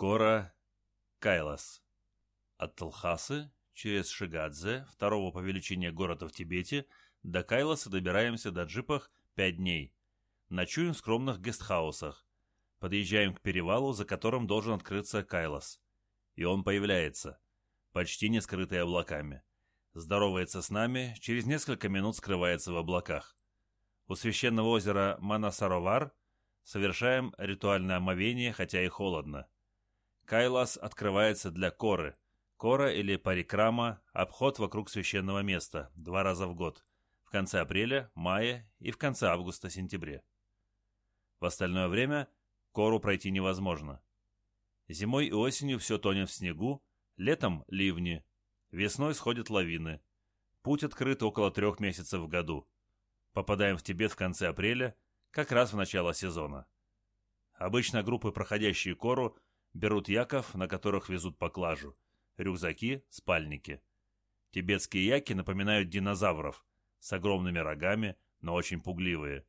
Кора Кайлас. От Талхасы через Шигадзе, второго по величине города в Тибете, до Кайласа добираемся до джипах пять дней. Ночуем в скромных гестхаусах. Подъезжаем к перевалу, за которым должен открыться Кайлас. И он появляется, почти не скрытый облаками. Здоровается с нами, через несколько минут скрывается в облаках. У священного озера Манасаровар совершаем ритуальное омовение, хотя и холодно. Кайлас открывается для коры. Кора или парикрама – обход вокруг священного места, два раза в год, в конце апреля, мая и в конце августа-сентябре. В остальное время кору пройти невозможно. Зимой и осенью все тонет в снегу, летом – ливни, весной сходят лавины. Путь открыт около трех месяцев в году. Попадаем в Тибет в конце апреля, как раз в начало сезона. Обычно группы, проходящие кору – Берут яков, на которых везут поклажу. Рюкзаки, спальники. Тибетские яки напоминают динозавров, с огромными рогами, но очень пугливые.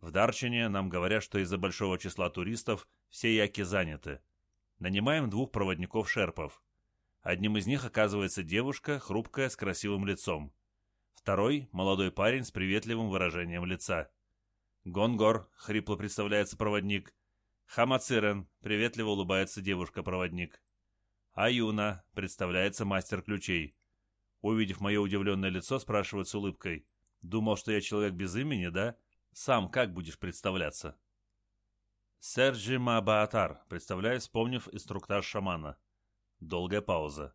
В Дарчине нам говорят, что из-за большого числа туристов все яки заняты. Нанимаем двух проводников-шерпов. Одним из них оказывается девушка, хрупкая, с красивым лицом. Второй – молодой парень с приветливым выражением лица. «Гонгор», — хрипло представляется проводник, Хамацирен, приветливо улыбается девушка-проводник. Аюна, представляется мастер ключей. Увидев мое удивленное лицо, спрашивает с улыбкой. Думал, что я человек без имени, да? Сам как будешь представляться? Серджи Мабаатар, представляю, вспомнив инструктаж шамана. Долгая пауза.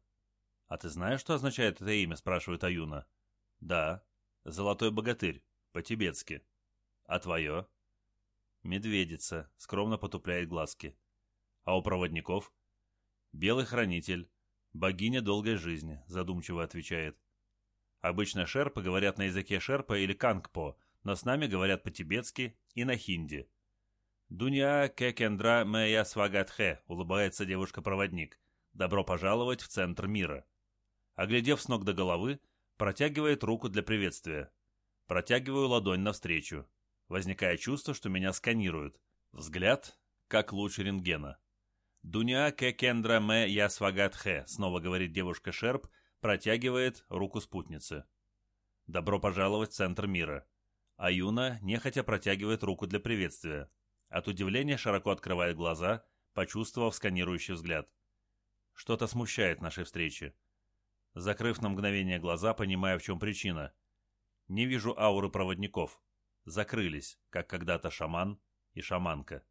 «А ты знаешь, что означает это имя?» – спрашивает Аюна. «Да. Золотой богатырь. По-тибетски. А твое?» Медведица, скромно потупляет глазки. А у проводников? Белый хранитель, богиня долгой жизни, задумчиво отвечает. Обычно шерпы говорят на языке шерпа или кангпо, но с нами говорят по-тибетски и на хинди. «Дуня кекендра мэя свагатхе», — улыбается девушка-проводник. «Добро пожаловать в центр мира». Оглядев с ног до головы, протягивает руку для приветствия. Протягиваю ладонь навстречу. Возникает чувство, что меня сканируют. Взгляд, как луч рентгена. «Дуня кекендра ме я свагатхе», — снова говорит девушка Шерп, протягивает руку спутницы. «Добро пожаловать в центр мира». А Юна нехотя протягивает руку для приветствия. От удивления широко открывает глаза, почувствовав сканирующий взгляд. Что-то смущает нашей встречи. Закрыв на мгновение глаза, понимая, в чем причина. Не вижу ауры проводников закрылись, как когда-то шаман и шаманка.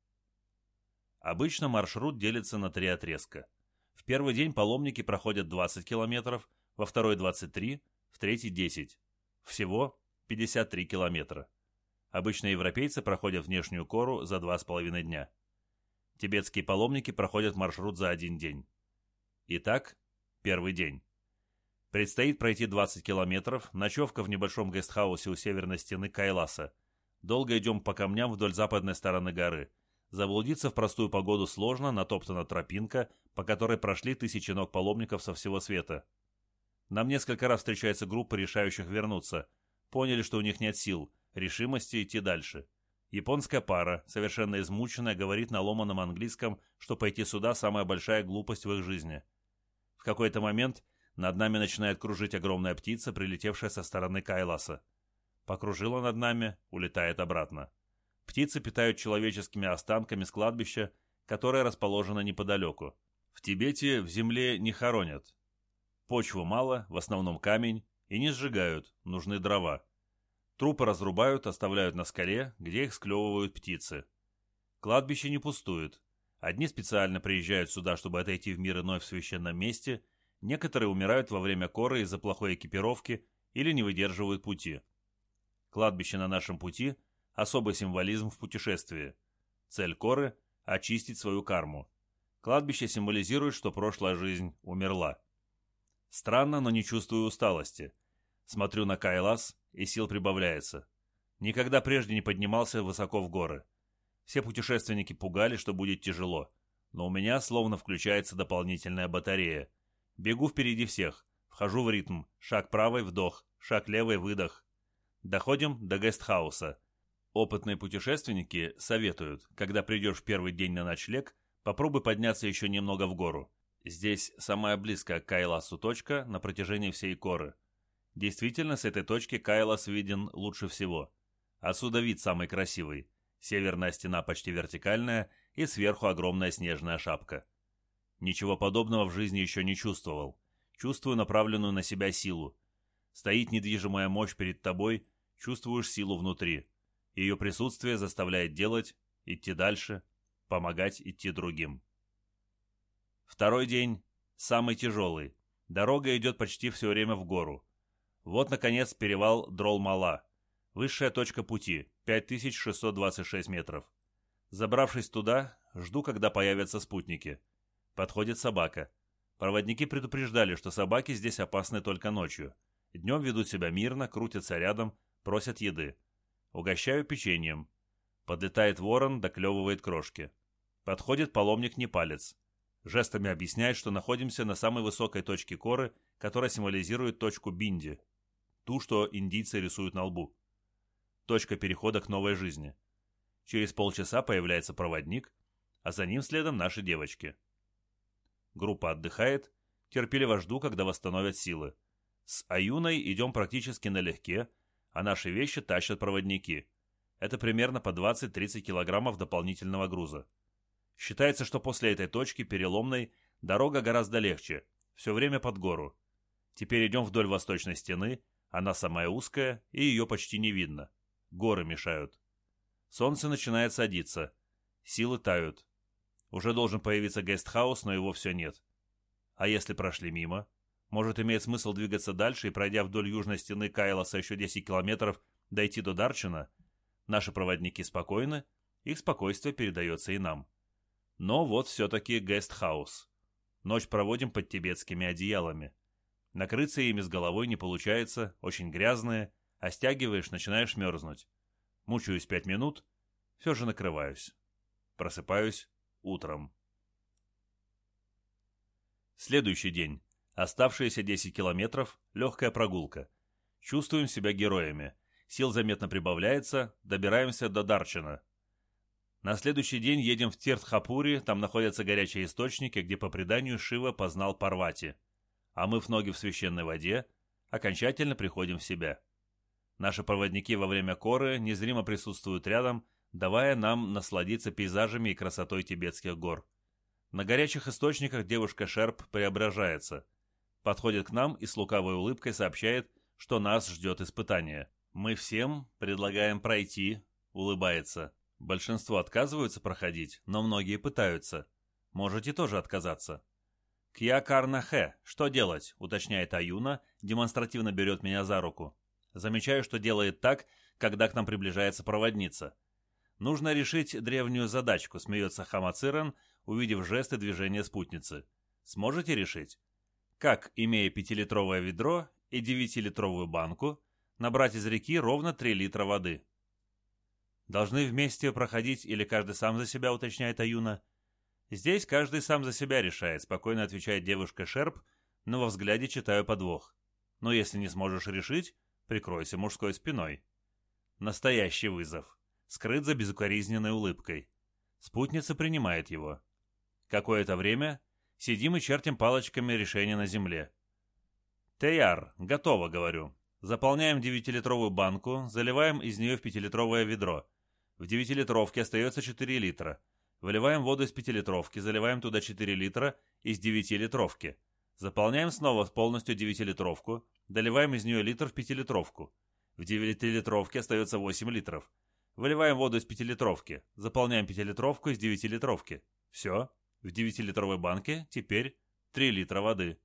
Обычно маршрут делится на три отрезка. В первый день паломники проходят 20 километров, во второй 23, в третий 10. Всего 53 километра. Обычно европейцы проходят внешнюю кору за 2,5 дня. Тибетские паломники проходят маршрут за один день. Итак, первый день. Предстоит пройти 20 километров, ночевка в небольшом гестхаусе у северной стены Кайласа – Долго идем по камням вдоль западной стороны горы. Заблудиться в простую погоду сложно, натоптана тропинка, по которой прошли тысячи ног паломников со всего света. Нам несколько раз встречается группа решающих вернуться. Поняли, что у них нет сил, решимости идти дальше. Японская пара, совершенно измученная, говорит на ломаном английском, что пойти сюда – самая большая глупость в их жизни. В какой-то момент над нами начинает кружить огромная птица, прилетевшая со стороны Кайласа покружила над нами, улетает обратно. Птицы питают человеческими останками с кладбища, которое расположено неподалеку. В Тибете в земле не хоронят. Почву мало, в основном камень, и не сжигают, нужны дрова. Трупы разрубают, оставляют на скале, где их склевывают птицы. Кладбище не пустует. Одни специально приезжают сюда, чтобы отойти в мир иной в священном месте, некоторые умирают во время коры из-за плохой экипировки или не выдерживают пути. Кладбище на нашем пути – особый символизм в путешествии. Цель коры – очистить свою карму. Кладбище символизирует, что прошлая жизнь умерла. Странно, но не чувствую усталости. Смотрю на Кайлас, и сил прибавляется. Никогда прежде не поднимался высоко в горы. Все путешественники пугали, что будет тяжело. Но у меня словно включается дополнительная батарея. Бегу впереди всех. Вхожу в ритм. Шаг правый – вдох. Шаг левый – выдох. Доходим до гестхауса. Опытные путешественники советуют, когда придешь в первый день на ночлег, Попробуй подняться еще немного в гору. Здесь самая близкая к Кайласу точка на протяжении всей коры. Действительно, с этой точки Кайлас виден лучше всего. Отсюда вид самый красивый. Северная стена почти вертикальная и сверху огромная снежная шапка. Ничего подобного в жизни еще не чувствовал. Чувствую направленную на себя силу. Стоит недвижимая мощь перед тобой, чувствуешь силу внутри. Ее присутствие заставляет делать, идти дальше, помогать идти другим. Второй день самый тяжелый. Дорога идет почти все время в гору. Вот, наконец, перевал Дрол-Мала. Высшая точка пути – 5626 метров. Забравшись туда, жду, когда появятся спутники. Подходит собака. Проводники предупреждали, что собаки здесь опасны только ночью. Днем ведут себя мирно, крутятся рядом, просят еды. Угощаю печеньем. Подлетает ворон, доклевывает крошки. Подходит паломник-непалец. Жестами объясняет, что находимся на самой высокой точке коры, которая символизирует точку Бинди, ту, что индийцы рисуют на лбу. Точка перехода к новой жизни. Через полчаса появляется проводник, а за ним следом наши девочки. Группа отдыхает, терпеливо жду, когда восстановят силы. С Аюной идем практически налегке, а наши вещи тащат проводники. Это примерно по 20-30 килограммов дополнительного груза. Считается, что после этой точки, переломной, дорога гораздо легче, все время под гору. Теперь идем вдоль восточной стены, она самая узкая, и ее почти не видно. Горы мешают. Солнце начинает садиться. Силы тают. Уже должен появиться гестхаус, но его все нет. А если прошли мимо? Может, имеет смысл двигаться дальше и, пройдя вдоль южной стены Кайлоса еще 10 километров, дойти до Дарчина? Наши проводники спокойны, их спокойствие передается и нам. Но вот все-таки гестхаус. Ночь проводим под тибетскими одеялами. Накрыться ими с головой не получается, очень грязные, а стягиваешь, начинаешь мерзнуть. Мучаюсь пять минут, все же накрываюсь. Просыпаюсь утром. Следующий день. Оставшиеся 10 километров, легкая прогулка. Чувствуем себя героями. Сил заметно прибавляется, добираемся до Дарчина. На следующий день едем в Тертхапури, там находятся горячие источники, где по преданию Шива познал Парвати. Омыв ноги в священной воде, окончательно приходим в себя. Наши проводники во время коры незримо присутствуют рядом, давая нам насладиться пейзажами и красотой тибетских гор. На горячих источниках девушка Шерп преображается. Подходит к нам и с лукавой улыбкой сообщает, что нас ждет испытание. Мы всем предлагаем пройти, улыбается. Большинство отказываются проходить, но многие пытаются. Можете тоже отказаться. «Кья Карнахе, что делать?» — уточняет Аюна, демонстративно берет меня за руку. Замечаю, что делает так, когда к нам приближается проводница. Нужно решить древнюю задачку, смеется Хамациран, увидев жесты движения спутницы. Сможете решить? Как, имея пятилитровое ведро и девятилитровую банку, набрать из реки ровно 3 литра воды? Должны вместе проходить или каждый сам за себя, уточняет Аюна. Здесь каждый сам за себя решает, спокойно отвечает девушка Шерп, но во взгляде читаю подвох. Но если не сможешь решить, прикройся мужской спиной. Настоящий вызов. Скрыт за безукоризненной улыбкой. Спутница принимает его. Какое-то время сидим и чертим палочками решение на земле. «Теяр, готово», — говорю. Заполняем девятилитровую банку, заливаем из нее в пятилитровое ведро. В девятилитровке остается 4 литра. Выливаем воду из пятилитровки, заливаем туда 4 литра из девятилитровки. Заполняем снова полностью девятилитровку, доливаем из нее литр в пятилитровку. В девятилитровке остается 8 литров. Выливаем воду из пятилитровки, заполняем пятилитровку из девятилитровки. Все, в девятилитровой банке теперь 3 литра воды.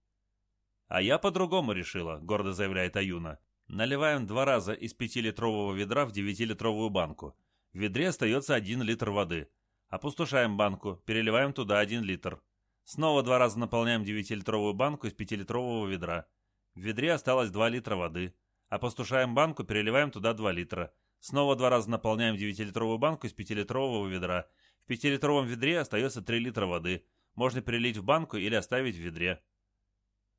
А я по-другому решила, гордо заявляет Аюна. Наливаем два раза из пятилитрового ведра в девятилитровую банку. В ведре остается 1 литр воды. Опустошаем банку, переливаем туда 1 литр. Снова два раза наполняем 9-литровую банку из 5-литрового ведра. В ведре осталось 2 литра воды. Опустошаем банку, переливаем туда 2 литра. Снова два раза наполняем 9-литровую банку из 5-литрового ведра. В 5-литровом ведре остается 3 литра воды. Можно перелить в банку или оставить в ведре.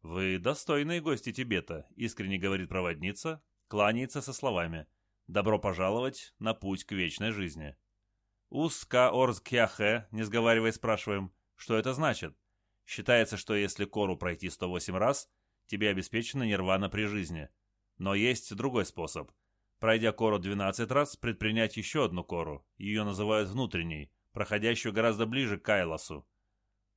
«Вы достойные гости Тибета», — искренне говорит проводница, кланяется со словами «Добро пожаловать на путь к вечной жизни». «Ус-ка-орз-кяхе», не сговаривая спрашиваем, что это значит. Считается, что если кору пройти 108 раз, тебе обеспечена нирвана при жизни. Но есть другой способ. Пройдя кору 12 раз, предпринять еще одну кору. Ее называют внутренней, проходящую гораздо ближе к Кайласу.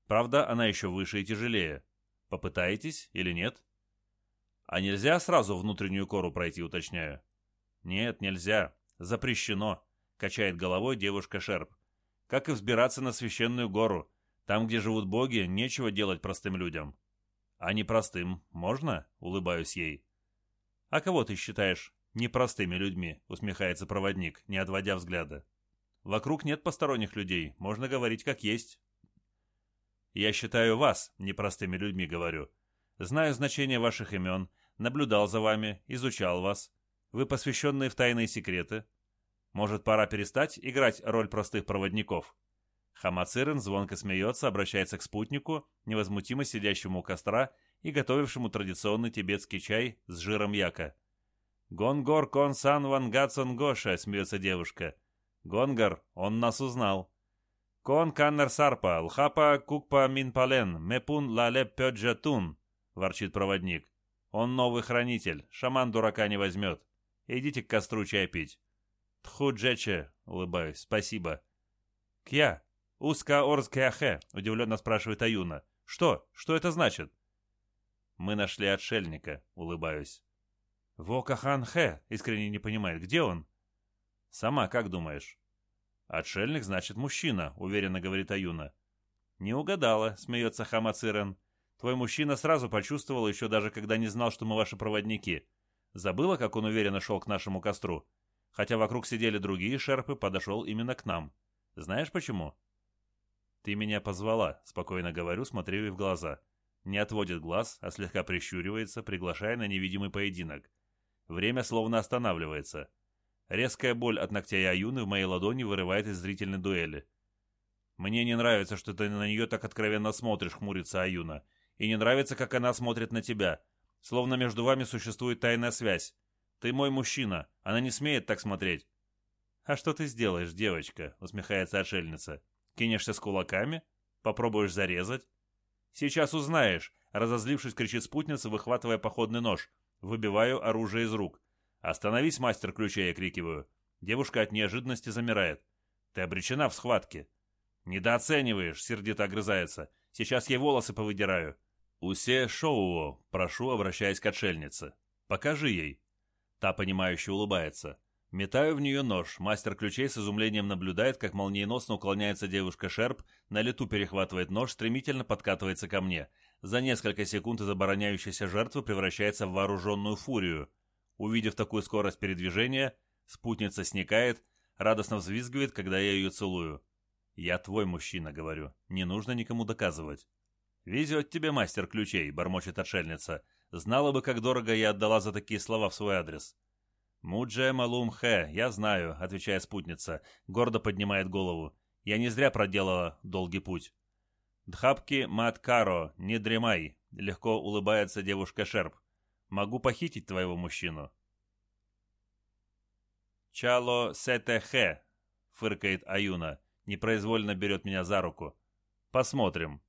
Правда, она еще выше и тяжелее. Попытаетесь или нет? А нельзя сразу внутреннюю кору пройти, уточняю? Нет, нельзя. Запрещено. Качает головой девушка Шерп. Как и взбираться на священную гору. Там, где живут боги, нечего делать простым людям. А непростым можно? Улыбаюсь ей. А кого ты считаешь непростыми людьми? Усмехается проводник, не отводя взгляда. Вокруг нет посторонних людей, можно говорить как есть. Я считаю вас непростыми людьми, говорю. Знаю значение ваших имен, наблюдал за вами, изучал вас. Вы посвященные в тайные секреты. Может, пора перестать играть роль простых проводников? Хамацирен звонко смеется, обращается к спутнику, невозмутимо сидящему у костра и готовившему традиционный тибетский чай с жиром яка. «Гонгор кон сан вангацон гоша», — смеется девушка. «Гонгор, он нас узнал». «Кон каннер сарпа, лхапа кукпа минпален, мепун лале пёджатун», — ворчит проводник. «Он новый хранитель, шаман дурака не возьмет. Идите к костру чай пить». «Тху джече», — улыбаюсь, — «спасибо». «Кья, узка орскяхе», — удивленно спрашивает Аюна. «Что? Что это значит?» «Мы нашли отшельника», — улыбаюсь. «Вокахан Хэ», — искренне не понимает, где он? «Сама как думаешь?» «Отшельник значит мужчина», — уверенно говорит Аюна. «Не угадала», — смеется Хамацирен. «Твой мужчина сразу почувствовал, еще даже когда не знал, что мы ваши проводники. Забыла, как он уверенно шел к нашему костру? Хотя вокруг сидели другие шерпы, подошел именно к нам. Знаешь почему?» «Ты меня позвала», — спокойно говорю, смотрю ей в глаза. Не отводит глаз, а слегка прищуривается, приглашая на невидимый поединок. Время словно останавливается. Резкая боль от ногтя Аюны в моей ладони вырывает из зрительной дуэли. Мне не нравится, что ты на нее так откровенно смотришь, хмурится Аюна. И не нравится, как она смотрит на тебя. Словно между вами существует тайная связь. Ты мой мужчина. Она не смеет так смотреть. «А что ты сделаешь, девочка?» — усмехается отшельница. «Кинешься с кулаками? Попробуешь зарезать?» «Сейчас узнаешь», — разозлившись, кричит спутница, выхватывая походный нож. Выбиваю оружие из рук. «Остановись, мастер ключей!» — я крикиваю. Девушка от неожиданности замирает. «Ты обречена в схватке!» «Недооцениваешь!» — сердито огрызается. «Сейчас ей волосы повыдираю!» «Усе шоуо!» — прошу, обращаясь к отшельнице. «Покажи ей!» Та, понимающе улыбается. Метаю в нее нож. Мастер ключей с изумлением наблюдает, как молниеносно уклоняется девушка Шерп, на лету перехватывает нож, стремительно подкатывается ко мне. За несколько секунд из обороняющейся жертвы превращается в вооруженную фурию. Увидев такую скорость передвижения, спутница сникает, радостно взвизгивает, когда я ее целую. «Я твой мужчина», — говорю. «Не нужно никому доказывать». «Везет тебе мастер ключей», — бормочет отшельница. «Знала бы, как дорого я отдала за такие слова в свой адрес». «Мудже Малум Хэ, я знаю», — отвечает спутница, гордо поднимает голову. «Я не зря проделала долгий путь». «Дхапки Маткаро, не дремай», — легко улыбается девушка Шерп. Могу похитить твоего мужчину». «Чало сетехе», — фыркает Аюна, непроизвольно берет меня за руку. «Посмотрим.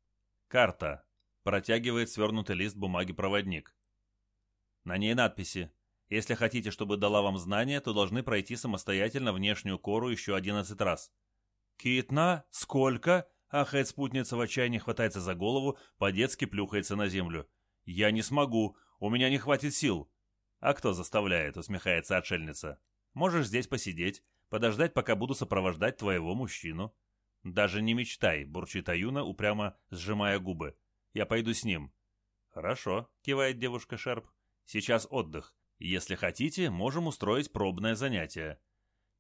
Карта». Протягивает свернутый лист бумаги проводник. На ней надписи. Если хотите, чтобы дала вам знания, то должны пройти самостоятельно внешнюю кору еще одиннадцать раз. «Китна? Сколько?» — ахает спутница в отчаянии, хватается за голову, по-детски плюхается на землю. «Я не смогу. У меня не хватит сил». «А кто заставляет?» — усмехается отшельница. «Можешь здесь посидеть, подождать, пока буду сопровождать твоего мужчину». «Даже не мечтай», — бурчит Аюна, упрямо сжимая губы. «Я пойду с ним». «Хорошо», — кивает девушка Шерп. «Сейчас отдых. Если хотите, можем устроить пробное занятие».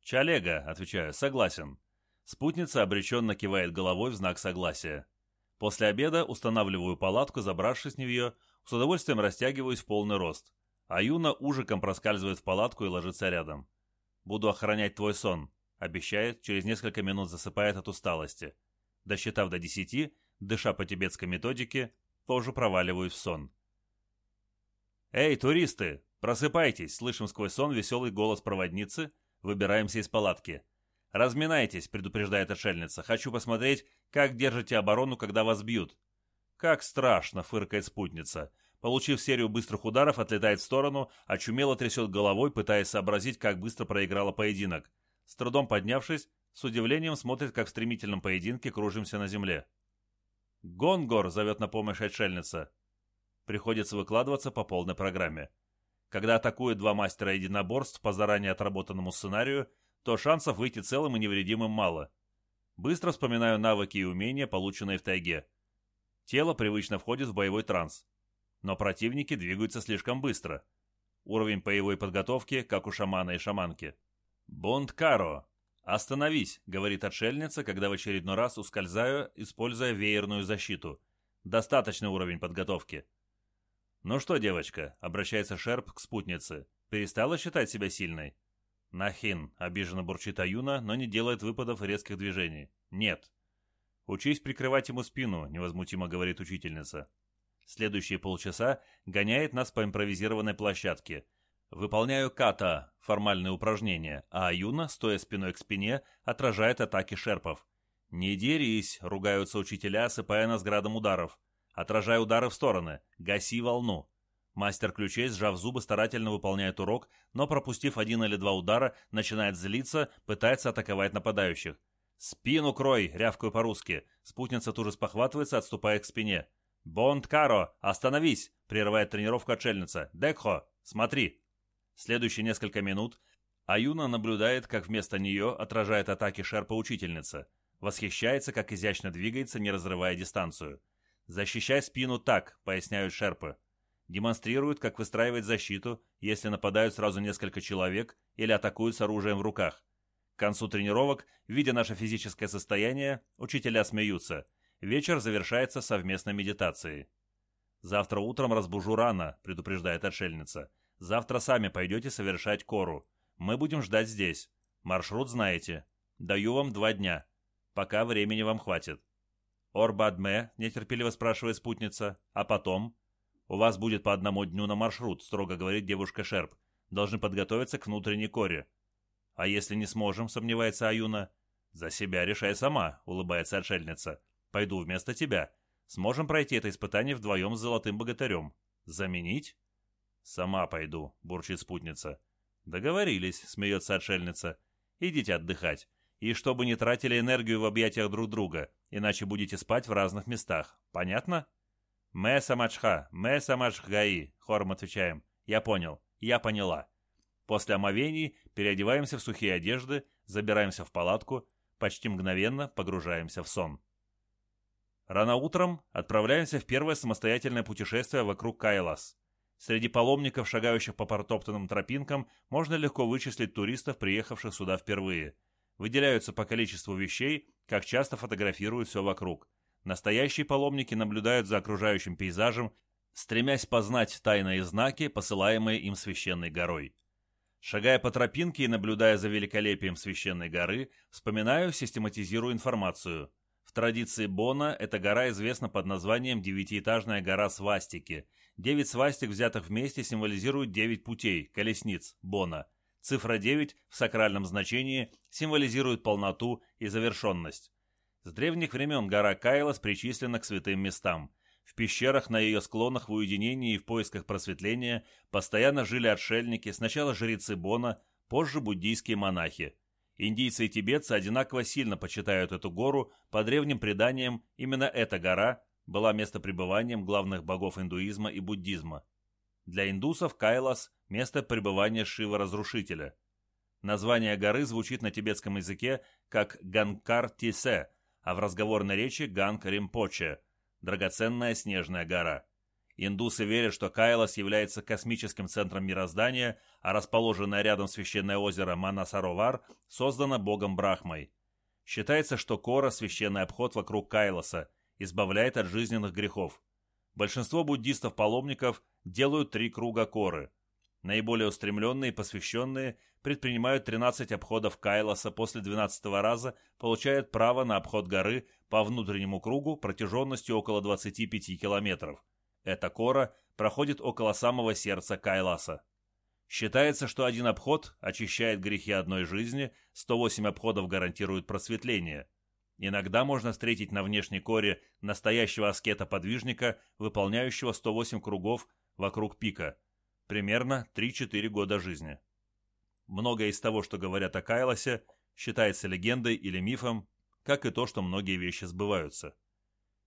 «Чалега», — отвечаю, — «согласен». Спутница обреченно кивает головой в знак согласия. После обеда устанавливаю палатку, забравшись в нее, с удовольствием растягиваюсь в полный рост. А Юна ужиком проскальзывает в палатку и ложится рядом. «Буду охранять твой сон», — обещает, через несколько минут засыпает от усталости. Досчитав до десяти, дыша по тибетской методике, тоже проваливаюсь в сон. «Эй, туристы, просыпайтесь!» — слышим сквозь сон веселый голос проводницы, выбираемся из палатки. «Разминайтесь», — предупреждает отшельница. «Хочу посмотреть, как держите оборону, когда вас бьют». «Как страшно», — фыркает спутница. Получив серию быстрых ударов, отлетает в сторону, очумело трясет головой, пытаясь сообразить, как быстро проиграла поединок. С трудом поднявшись, с удивлением смотрит, как в стремительном поединке кружимся на земле. «Гонгор!» — зовет на помощь отшельница. Приходится выкладываться по полной программе. Когда атакуют два мастера единоборств по заранее отработанному сценарию, то шансов выйти целым и невредимым мало. Быстро вспоминаю навыки и умения, полученные в тайге. Тело привычно входит в боевой транс. Но противники двигаются слишком быстро. Уровень боевой подготовки, как у шамана и шаманки. «Бонд Каро!» «Остановись!» — говорит отшельница, когда в очередной раз ускользаю, используя веерную защиту. Достаточный уровень подготовки. «Ну что, девочка?» — обращается Шерп к спутнице. «Перестала считать себя сильной?» «Нахин», — обиженно бурчит Аюна, но не делает выпадов и резких движений. «Нет». «Учись прикрывать ему спину», — невозмутимо говорит учительница. Следующие полчаса гоняет нас по импровизированной площадке. Выполняю ката, формальные упражнения, а Аюна, стоя спиной к спине, отражает атаки шерпов. «Не дерись», — ругаются учителя, осыпая нас градом ударов. Отражай удары в стороны. Гаси волну. Мастер ключей, сжав зубы, старательно выполняет урок, но, пропустив один или два удара, начинает злиться, пытается атаковать нападающих. «Спину крой!» — рявкаю по-русски. Спутница тут же спохватывается, отступая к спине. «Бонд Каро! Остановись!» — прерывает тренировку отшельница. «Декхо! Смотри!» Следующие несколько минут Аюна наблюдает, как вместо нее отражает атаки шерпа-учительница. Восхищается, как изящно двигается, не разрывая дистанцию. «Защищай спину так», — поясняют шерпы. Демонстрируют, как выстраивать защиту, если нападают сразу несколько человек или атакуют с оружием в руках. К концу тренировок, видя наше физическое состояние, учителя смеются. Вечер завершается совместной медитацией. «Завтра утром разбужу рано», — предупреждает отшельница. «Завтра сами пойдете совершать кору. Мы будем ждать здесь. Маршрут знаете. Даю вам два дня. Пока времени вам хватит. «Орбадме?» — нетерпеливо спрашивает спутница. «А потом?» «У вас будет по одному дню на маршрут», — строго говорит девушка Шерп. «Должны подготовиться к внутренней коре». «А если не сможем?» — сомневается Аюна. «За себя решай сама», — улыбается отшельница. «Пойду вместо тебя. Сможем пройти это испытание вдвоем с золотым богатырем. Заменить?» «Сама пойду», — бурчит спутница. «Договорились», — смеется отшельница. «Идите отдыхать. И чтобы не тратили энергию в объятиях друг друга, иначе будете спать в разных местах. Понятно? «Мэ самачха, мэ самачхгаи», — хором отвечаем. «Я понял, я поняла». После омовений переодеваемся в сухие одежды, забираемся в палатку, почти мгновенно погружаемся в сон. Рано утром отправляемся в первое самостоятельное путешествие вокруг Кайлас. Среди паломников, шагающих по протоптанным тропинкам, можно легко вычислить туристов, приехавших сюда впервые – выделяются по количеству вещей, как часто фотографируют все вокруг. Настоящие паломники наблюдают за окружающим пейзажем, стремясь познать тайные знаки, посылаемые им священной горой. Шагая по тропинке и наблюдая за великолепием священной горы, вспоминаю, систематизирую информацию. В традиции Бона эта гора известна под названием Девятиэтажная гора Свастики. Девять свастик, взятых вместе, символизируют девять путей, колесниц, Бона – Цифра 9 в сакральном значении символизирует полноту и завершенность. С древних времен гора Кайлас причислена к святым местам. В пещерах на ее склонах в уединении и в поисках просветления постоянно жили отшельники, сначала жрецы Бона, позже буддийские монахи. Индийцы и тибетцы одинаково сильно почитают эту гору, по древним преданиям именно эта гора была местопребыванием главных богов индуизма и буддизма. Для индусов Кайлас – место пребывания Шива-разрушителя. Название горы звучит на тибетском языке как Ганкар-Тисе, а в разговорной речи Ганг-Римпоче – драгоценная снежная гора. Индусы верят, что Кайлас является космическим центром мироздания, а расположенное рядом священное озеро Манасаровар создано богом Брахмой. Считается, что Кора – священный обход вокруг Кайласа, избавляет от жизненных грехов. Большинство буддистов-паломников делают три круга коры. Наиболее устремленные и посвященные предпринимают 13 обходов Кайласа после 12 раза, получают право на обход горы по внутреннему кругу протяженностью около 25 километров. Эта кора проходит около самого сердца Кайласа. Считается, что один обход очищает грехи одной жизни, 108 обходов гарантируют просветление. Иногда можно встретить на внешней коре настоящего аскета-подвижника, выполняющего 108 кругов вокруг пика. Примерно 3-4 года жизни. Многое из того, что говорят о Кайлосе, считается легендой или мифом, как и то, что многие вещи сбываются.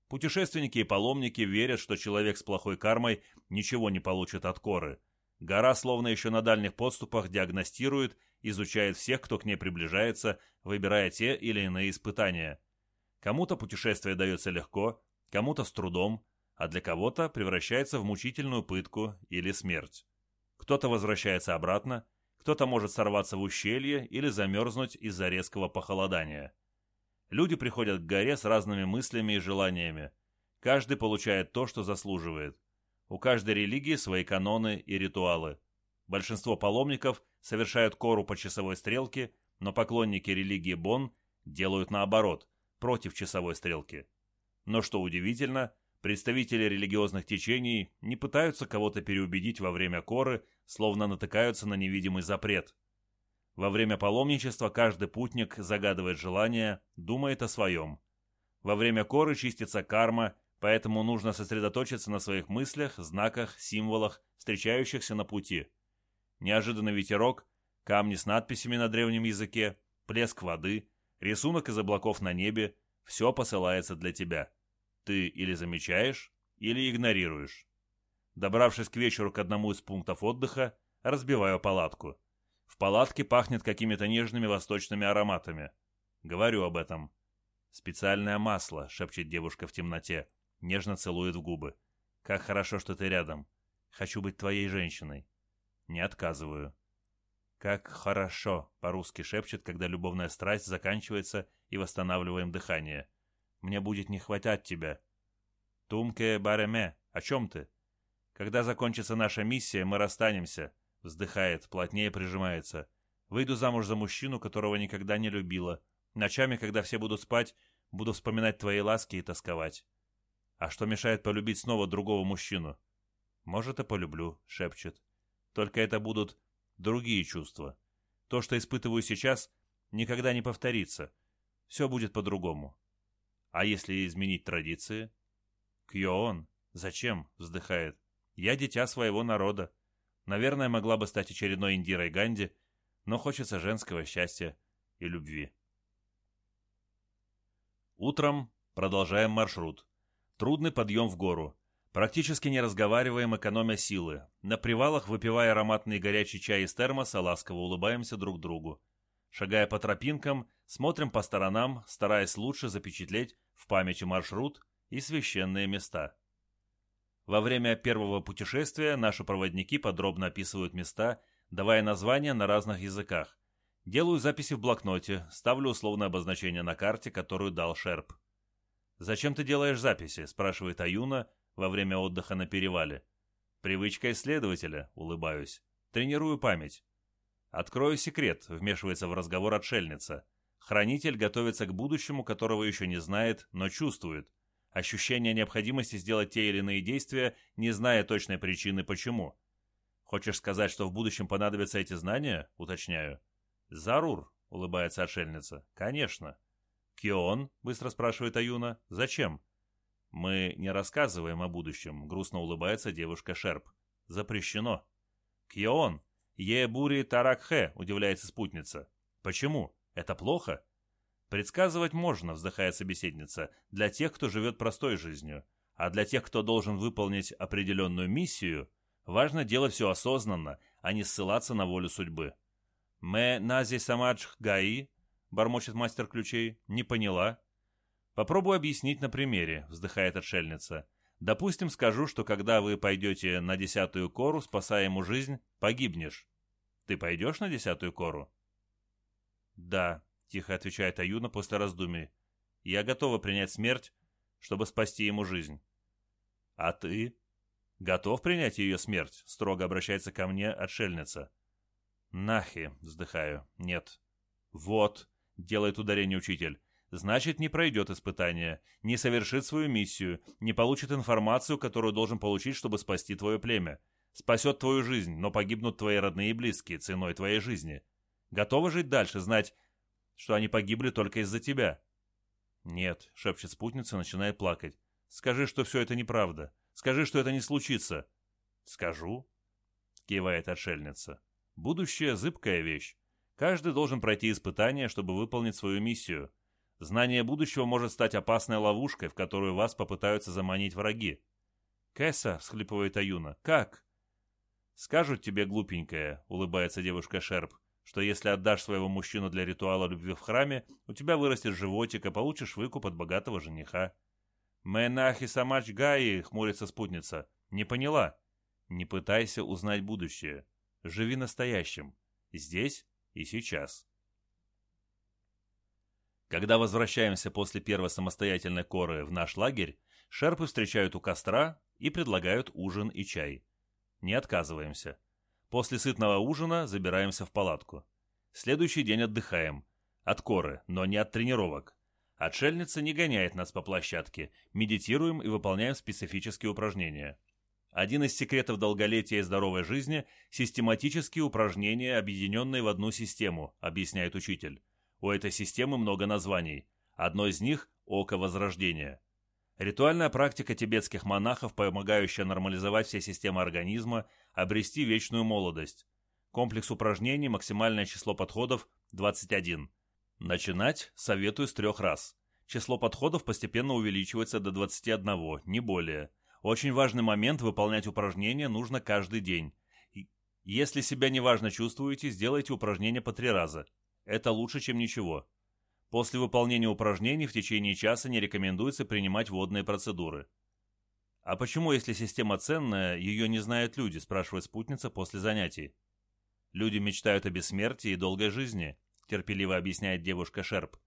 Путешественники и паломники верят, что человек с плохой кармой ничего не получит от коры. Гора, словно еще на дальних подступах, диагностирует, изучает всех, кто к ней приближается, выбирая те или иные испытания. Кому-то путешествие дается легко, кому-то с трудом, а для кого-то превращается в мучительную пытку или смерть. Кто-то возвращается обратно, кто-то может сорваться в ущелье или замерзнуть из-за резкого похолодания. Люди приходят к горе с разными мыслями и желаниями. Каждый получает то, что заслуживает. У каждой религии свои каноны и ритуалы. Большинство паломников совершают кору по часовой стрелке, но поклонники религии Бон делают наоборот, против часовой стрелки. Но что удивительно, представители религиозных течений не пытаются кого-то переубедить во время коры, словно натыкаются на невидимый запрет – во время паломничества каждый путник загадывает желание, думает о своем. Во время коры чистится карма, поэтому нужно сосредоточиться на своих мыслях, знаках, символах, встречающихся на пути. Неожиданный ветерок, камни с надписями на древнем языке, плеск воды, рисунок из облаков на небе – все посылается для тебя. Ты или замечаешь, или игнорируешь. Добравшись к вечеру к одному из пунктов отдыха, разбиваю палатку – в палатке пахнет какими-то нежными восточными ароматами. Говорю об этом. «Специальное масло», — шепчет девушка в темноте. Нежно целует в губы. «Как хорошо, что ты рядом. Хочу быть твоей женщиной». Не отказываю. «Как хорошо», — по-русски шепчет, когда любовная страсть заканчивается и восстанавливаем дыхание. «Мне будет не хватать тебя». «Тумке бареме, о чем ты?» «Когда закончится наша миссия, мы расстанемся. Вздыхает, плотнее прижимается. Выйду замуж за мужчину, которого никогда не любила. Ночами, когда все будут спать, буду вспоминать твои ласки и тосковать. А что мешает полюбить снова другого мужчину? Может, и полюблю, шепчет. Только это будут другие чувства. То, что испытываю сейчас, никогда не повторится. Все будет по-другому. А если изменить традиции? Кьоон, зачем? Вздыхает. Я дитя своего народа. Наверное, могла бы стать очередной Индирой Ганди, но хочется женского счастья и любви. Утром продолжаем маршрут. Трудный подъем в гору. Практически не разговариваем, экономя силы. На привалах, выпивая ароматный горячий чай из термоса, ласково улыбаемся друг другу. Шагая по тропинкам, смотрим по сторонам, стараясь лучше запечатлеть в памяти маршрут и священные места. Во время первого путешествия наши проводники подробно описывают места, давая названия на разных языках. Делаю записи в блокноте, ставлю условное обозначение на карте, которую дал Шерп. «Зачем ты делаешь записи?» – спрашивает Аюна во время отдыха на перевале. «Привычка исследователя», – улыбаюсь. «Тренирую память». «Открою секрет», – вмешивается в разговор отшельница. «Хранитель готовится к будущему, которого еще не знает, но чувствует ощущение необходимости сделать те или иные действия, не зная точной причины почему. Хочешь сказать, что в будущем понадобятся эти знания? Уточняю. Зарур, улыбается отшельница. Конечно. Кион, быстро спрашивает Аюна. Зачем? Мы не рассказываем о будущем, грустно улыбается девушка Шерп. Запрещено. Кион, Ебури Таракхе, удивляется спутница. Почему? Это плохо? Предсказывать можно, вздыхает собеседница, для тех, кто живет простой жизнью. А для тех, кто должен выполнить определенную миссию, важно делать все осознанно, а не ссылаться на волю судьбы. «Мэ нази самадж гаи?» — бормочет мастер ключей. «Не поняла». «Попробую объяснить на примере», — вздыхает отшельница. «Допустим, скажу, что когда вы пойдете на десятую кору, спасая ему жизнь, погибнешь. Ты пойдешь на десятую кору?» «Да», тихо отвечает Аюна после раздумий. Я готова принять смерть, чтобы спасти ему жизнь. А ты? Готов принять ее смерть? Строго обращается ко мне отшельница. Нахи, вздыхаю. Нет. Вот, делает ударение учитель. Значит, не пройдет испытание, не совершит свою миссию, не получит информацию, которую должен получить, чтобы спасти твое племя. Спасет твою жизнь, но погибнут твои родные и близкие ценой твоей жизни. Готова жить дальше, знать, что они погибли только из-за тебя?» «Нет», — шепчет спутница, начинает плакать. «Скажи, что все это неправда. Скажи, что это не случится». «Скажу», — кивает отшельница. «Будущее — зыбкая вещь. Каждый должен пройти испытание, чтобы выполнить свою миссию. Знание будущего может стать опасной ловушкой, в которую вас попытаются заманить враги. «Кэса!» — всхлипывает Аюна. «Как?» «Скажут тебе, глупенькая», — улыбается девушка Шерп, «что если отдашь своего мужчину для ритуала любви в храме, у тебя вырастет животик, и получишь выкуп от богатого жениха». «Мэнахи самач гаи», — хмурится спутница. «Не поняла». «Не пытайся узнать будущее. Живи настоящим. Здесь и сейчас. Когда возвращаемся после первой самостоятельной коры в наш лагерь, шерпы встречают у костра и предлагают ужин и чай. Не отказываемся. После сытного ужина забираемся в палатку. Следующий день отдыхаем. От коры, но не от тренировок. Отшельница не гоняет нас по площадке. Медитируем и выполняем специфические упражнения. Один из секретов долголетия и здоровой жизни – систематические упражнения, объединенные в одну систему, объясняет учитель. У этой системы много названий. Одно из них – Око Возрождения. Ритуальная практика тибетских монахов, помогающая нормализовать все системы организма, обрести вечную молодость. Комплекс упражнений, максимальное число подходов – 21. Начинать советую с трех раз. Число подходов постепенно увеличивается до 21, не более – очень важный момент – выполнять упражнения нужно каждый день. Если себя неважно чувствуете, сделайте упражнения по три раза. Это лучше, чем ничего. После выполнения упражнений в течение часа не рекомендуется принимать водные процедуры. «А почему, если система ценная, ее не знают люди?» – спрашивает спутница после занятий. «Люди мечтают о бессмертии и долгой жизни», – терпеливо объясняет девушка Шерп.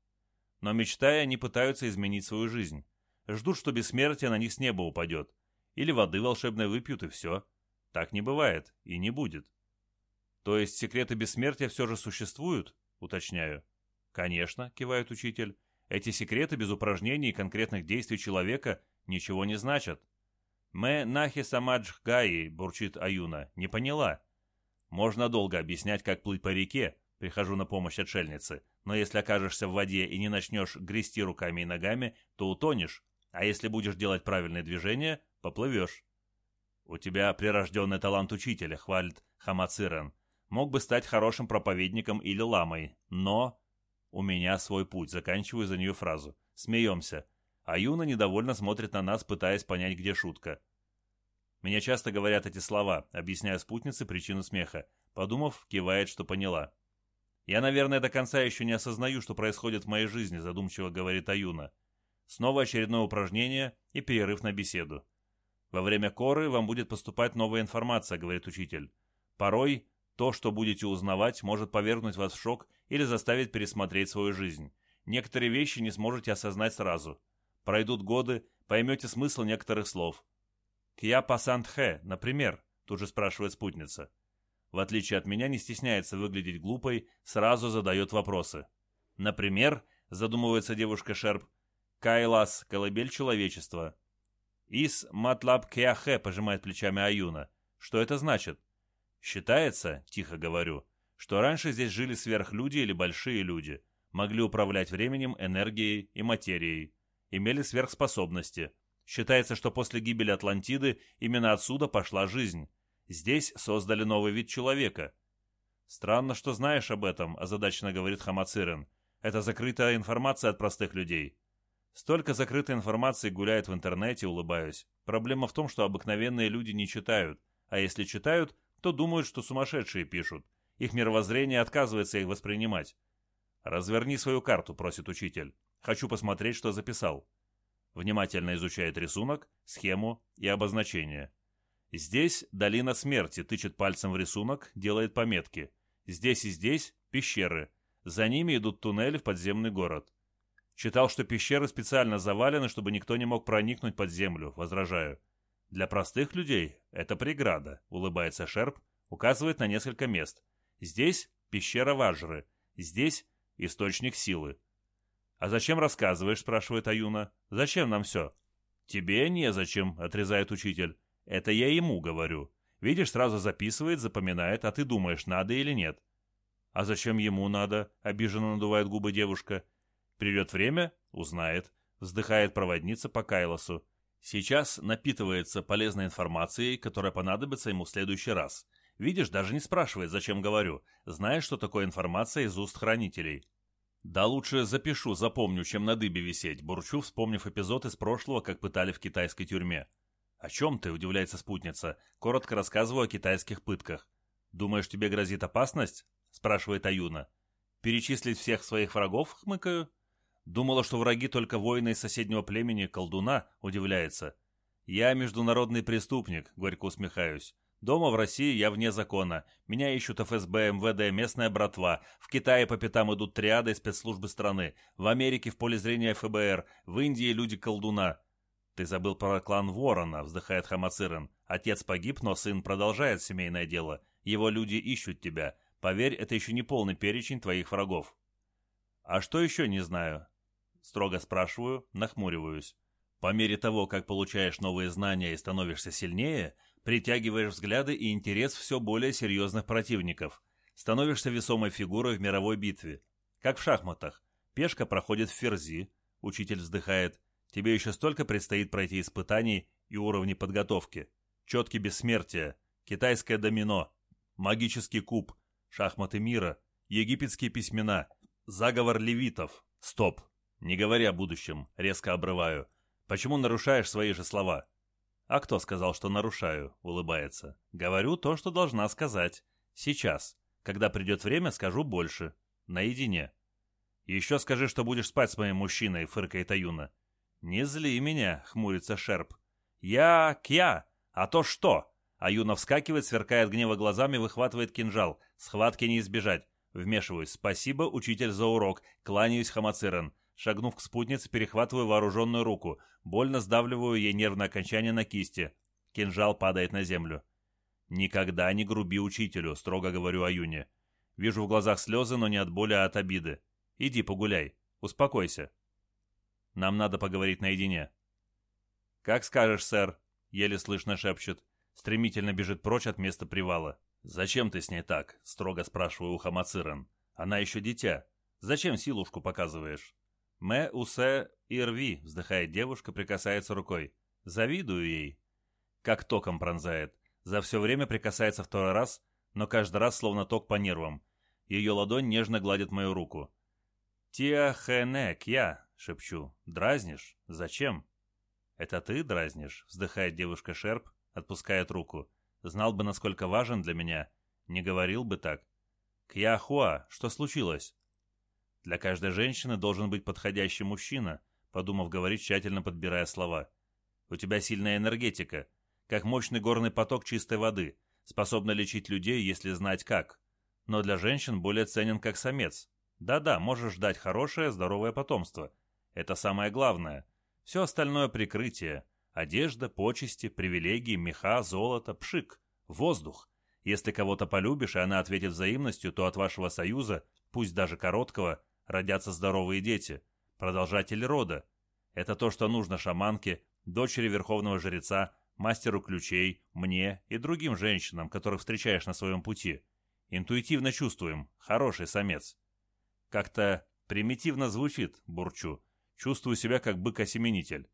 «Но мечтая, они пытаются изменить свою жизнь. Ждут, что бессмертие на них с неба упадет. Или воды волшебной выпьют, и все. Так не бывает и не будет. То есть секреты бессмертия все же существуют? Уточняю. Конечно, кивает учитель. Эти секреты без упражнений и конкретных действий человека ничего не значат. «Мэ нахи самадж гаи», — бурчит Аюна. «Не поняла». Можно долго объяснять, как плыть по реке, прихожу на помощь отшельнице, но если окажешься в воде и не начнешь грести руками и ногами, то утонешь, а если будешь делать правильные движения, поплывешь. У тебя прирожденный талант учителя, хвалит Хамацирен. Мог бы стать хорошим проповедником или ламой, но... У меня свой путь, заканчиваю за нее фразу. Смеемся. А Юна недовольно смотрит на нас, пытаясь понять, где шутка. Мне часто говорят эти слова, объясняя спутнице причину смеха. Подумав, кивает, что поняла. «Я, наверное, до конца еще не осознаю, что происходит в моей жизни», задумчиво говорит Аюна. Снова очередное упражнение и перерыв на беседу. Во время коры вам будет поступать новая информация, говорит учитель. Порой то, что будете узнавать, может повергнуть вас в шок или заставить пересмотреть свою жизнь. Некоторые вещи не сможете осознать сразу. Пройдут годы, поймете смысл некоторых слов. «Кья пасантхэ», например, тут же спрашивает спутница. В отличие от меня, не стесняется выглядеть глупой, сразу задает вопросы. Например, задумывается девушка Шерп, Кайлас, колыбель человечества. «Ис матлаб кеахе», — пожимает плечами Аюна. «Что это значит?» «Считается, — тихо говорю, — что раньше здесь жили сверхлюди или большие люди, могли управлять временем, энергией и материей, имели сверхспособности. Считается, что после гибели Атлантиды именно отсюда пошла жизнь. Здесь создали новый вид человека». «Странно, что знаешь об этом», — озадаченно говорит Хамацирен. «Это закрытая информация от простых людей». Столько закрытой информации гуляет в интернете, улыбаюсь. Проблема в том, что обыкновенные люди не читают, а если читают, то думают, что сумасшедшие пишут. Их мировоззрение отказывается их воспринимать. «Разверни свою карту», — просит учитель. «Хочу посмотреть, что записал». Внимательно изучает рисунок, схему и обозначение. Здесь долина смерти, тычет пальцем в рисунок, делает пометки. Здесь и здесь пещеры. За ними идут туннели в подземный город. Читал, что пещеры специально завалены, чтобы никто не мог проникнуть под землю, возражаю. Для простых людей это преграда, улыбается Шерп, указывает на несколько мест. Здесь пещера Ваджры, здесь источник силы. «А зачем рассказываешь?» – спрашивает Аюна. «Зачем нам все?» «Тебе незачем», – отрезает учитель. «Это я ему говорю. Видишь, сразу записывает, запоминает, а ты думаешь, надо или нет. А зачем ему надо? Обиженно надувает губы девушка. Придет время, узнает. Вздыхает проводница по Кайлосу. Сейчас напитывается полезной информацией, которая понадобится ему в следующий раз. Видишь, даже не спрашивает, зачем говорю. Знаешь, что такое информация из уст хранителей. Да лучше запишу, запомню, чем на дыбе висеть, бурчу, вспомнив эпизод из прошлого, как пытали в китайской тюрьме. «О чем ты?» – удивляется спутница. Коротко рассказываю о китайских пытках. «Думаешь, тебе грозит опасность?» – спрашивает Аюна. «Перечислить всех своих врагов?» – хмыкаю. Думала, что враги только воины из соседнего племени, колдуна, удивляется. «Я международный преступник», — горько усмехаюсь. «Дома в России я вне закона. Меня ищут ФСБ, МВД, местная братва. В Китае по пятам идут триады спецслужбы страны. В Америке в поле зрения ФБР. В Индии люди колдуна». «Ты забыл про клан Ворона», — вздыхает Хамацирен. «Отец погиб, но сын продолжает семейное дело. Его люди ищут тебя. Поверь, это еще не полный перечень твоих врагов». «А что еще не знаю?» Строго спрашиваю, нахмуриваюсь. По мере того, как получаешь новые знания и становишься сильнее, притягиваешь взгляды и интерес все более серьезных противников. Становишься весомой фигурой в мировой битве. Как в шахматах. Пешка проходит в ферзи, учитель вздыхает. Тебе еще столько предстоит пройти испытаний и уровней подготовки. Четкий бессмертия, китайское домино, магический куб, шахматы мира, египетские письмена, заговор левитов. Стоп. Не говоря о будущем, резко обрываю. Почему нарушаешь свои же слова? А кто сказал, что нарушаю? Улыбается. Говорю то, что должна сказать. Сейчас. Когда придет время, скажу больше. Наедине. Еще скажи, что будешь спать с моим мужчиной, фыркает Аюна. Не зли меня, хмурится Шерп. Я Кья. А то что? Аюна вскакивает, сверкает гнева глазами, выхватывает кинжал. Схватки не избежать. Вмешиваюсь. Спасибо, учитель, за урок. Кланяюсь, Хамацирен. Шагнув к спутнице, перехватываю вооруженную руку. Больно сдавливаю ей нервное окончание на кисти. Кинжал падает на землю. «Никогда не груби учителю», — строго говорю Аюне. Вижу в глазах слезы, но не от боли, а от обиды. «Иди погуляй. Успокойся. Нам надо поговорить наедине». «Как скажешь, сэр», — еле слышно шепчет. Стремительно бежит прочь от места привала. «Зачем ты с ней так?» — строго спрашиваю у Хамациран. «Она еще дитя. Зачем силушку показываешь?» «Мэ усе и рви», — вздыхает девушка, прикасается рукой. «Завидую ей». Как током пронзает. За все время прикасается второй раз, но каждый раз словно ток по нервам. Ее ладонь нежно гладит мою руку. «Тиахэнек, я», — шепчу. «Дразнишь? Зачем?» «Это ты дразнишь?» — вздыхает девушка Шерп, отпускает руку. «Знал бы, насколько важен для меня. Не говорил бы так». «Кьяхуа, что случилось?» Для каждой женщины должен быть подходящий мужчина, подумав, говорить, тщательно подбирая слова. У тебя сильная энергетика, как мощный горный поток чистой воды, способна лечить людей, если знать как. Но для женщин более ценен как самец. Да-да, можешь ждать хорошее, здоровое потомство. Это самое главное. Все остальное прикрытие. Одежда, почести, привилегии, меха, золото, пшик, воздух. Если кого-то полюбишь, и она ответит взаимностью, то от вашего союза, пусть даже короткого, родятся здоровые дети, продолжатели рода. Это то, что нужно шаманке, дочери верховного жреца, мастеру ключей, мне и другим женщинам, которых встречаешь на своем пути. Интуитивно чувствуем, хороший самец. Как-то примитивно звучит, бурчу. Чувствую себя как бык-осеменитель.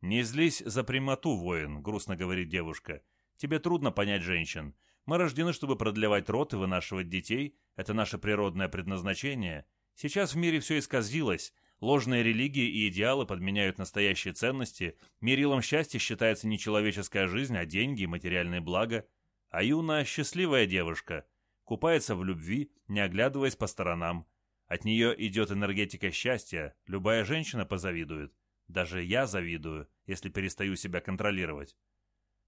«Не злись за прямоту, воин», — грустно говорит девушка. «Тебе трудно понять женщин. Мы рождены, чтобы продлевать род и вынашивать детей. Это наше природное предназначение. Сейчас в мире все исказилось, ложные религии и идеалы подменяют настоящие ценности, мерилом счастья считается не человеческая жизнь, а деньги и материальные блага. А Юна – счастливая девушка, купается в любви, не оглядываясь по сторонам. От нее идет энергетика счастья, любая женщина позавидует. Даже я завидую, если перестаю себя контролировать.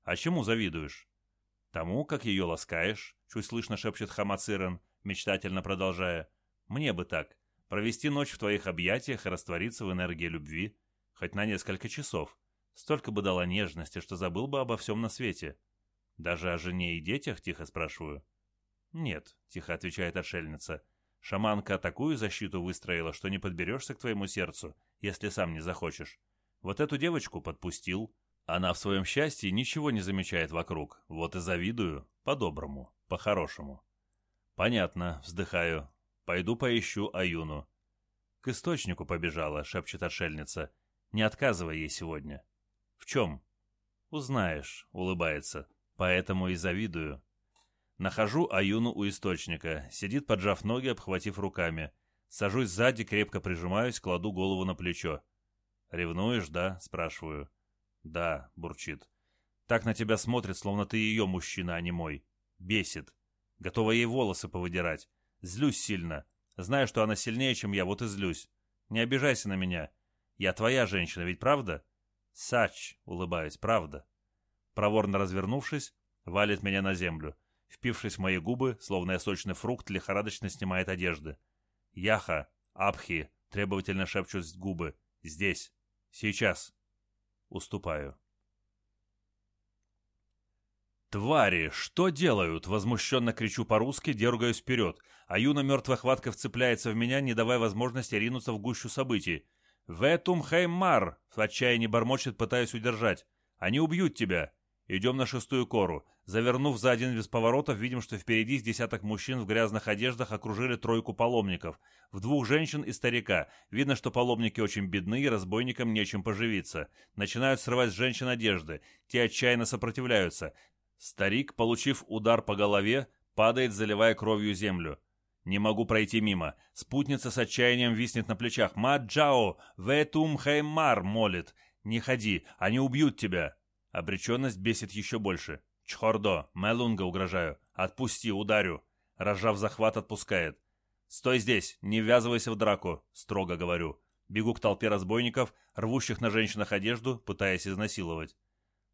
А чему завидуешь? Тому, как ее ласкаешь, чуть слышно шепчет Хамацирен, мечтательно продолжая. Мне бы так провести ночь в твоих объятиях и раствориться в энергии любви, хоть на несколько часов. Столько бы дала нежности, что забыл бы обо всем на свете. Даже о жене и детях, тихо спрашиваю. Нет, тихо отвечает отшельница. Шаманка такую защиту выстроила, что не подберешься к твоему сердцу, если сам не захочешь. Вот эту девочку подпустил, Она в своем счастье ничего не замечает вокруг, вот и завидую, по-доброму, по-хорошему. Понятно, вздыхаю. Пойду поищу Аюну. К источнику побежала, шепчет отшельница. Не отказывай ей сегодня. В чем? Узнаешь, улыбается. Поэтому и завидую. Нахожу Аюну у источника. Сидит, поджав ноги, обхватив руками. Сажусь сзади, крепко прижимаюсь, кладу голову на плечо. «Ревнуешь, да?» — спрашиваю. «Да», — бурчит. «Так на тебя смотрит, словно ты ее мужчина, а не мой. Бесит. Готова ей волосы повыдирать. Злюсь сильно. Знаю, что она сильнее, чем я, вот и злюсь. Не обижайся на меня. Я твоя женщина, ведь правда?» «Сач», — улыбаюсь, — «правда». Проворно развернувшись, валит меня на землю. Впившись в мои губы, словно я сочный фрукт, лихорадочно снимает одежды. «Яха! Абхи!» — требовательно шепчут губы. «Здесь! Сейчас!» Уступаю. «Твари! Что делают?» — возмущенно кричу по-русски, дергаюсь вперед. А Юна мертвой хваткой вцепляется в меня, не давая возможности ринуться в гущу событий. «Ветум хеймар!» — в отчаянии бормочет, пытаясь удержать. «Они убьют тебя!» Идем на шестую кору. Завернув за один из поворотов, видим, что впереди с десяток мужчин в грязных одеждах окружили тройку паломников. В двух женщин и старика. Видно, что паломники очень бедны и разбойникам нечем поживиться. Начинают срывать с женщин одежды. Те отчаянно сопротивляются. Старик, получив удар по голове, падает, заливая кровью землю. Не могу пройти мимо. Спутница с отчаянием виснет на плечах. «Маджао! Ветум хеймар!» молит. «Не ходи, они убьют тебя!» Обреченность бесит еще больше. «Чхордо! Мелунга угрожаю! Отпусти, ударю!» Разжав захват, отпускает. «Стой здесь! Не ввязывайся в драку!» Строго говорю. Бегу к толпе разбойников, рвущих на женщинах одежду, пытаясь изнасиловать.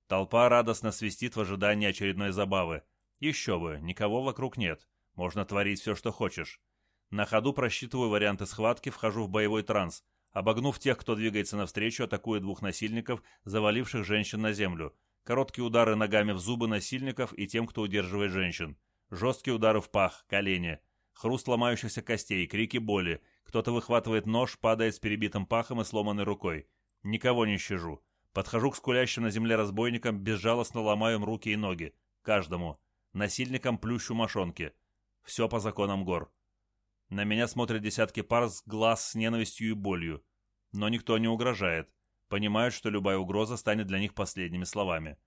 Толпа радостно свистит в ожидании очередной забавы. Еще бы, никого вокруг нет. Можно творить все, что хочешь. На ходу просчитываю варианты схватки, вхожу в боевой транс. Обогнув тех, кто двигается навстречу, атакую двух насильников, заваливших женщин на землю. Короткие удары ногами в зубы насильников и тем, кто удерживает женщин. Жесткие удары в пах, колени. Хруст ломающихся костей, крики боли. Кто-то выхватывает нож, падает с перебитым пахом и сломанной рукой. Никого не щажу. Подхожу к скулящим на земле разбойникам, безжалостно ломаю им руки и ноги. Каждому. Насильникам плющу мошонки. Все по законам гор. На меня смотрят десятки пар с глаз с ненавистью и болью. Но никто не угрожает понимают, что любая угроза станет для них последними словами.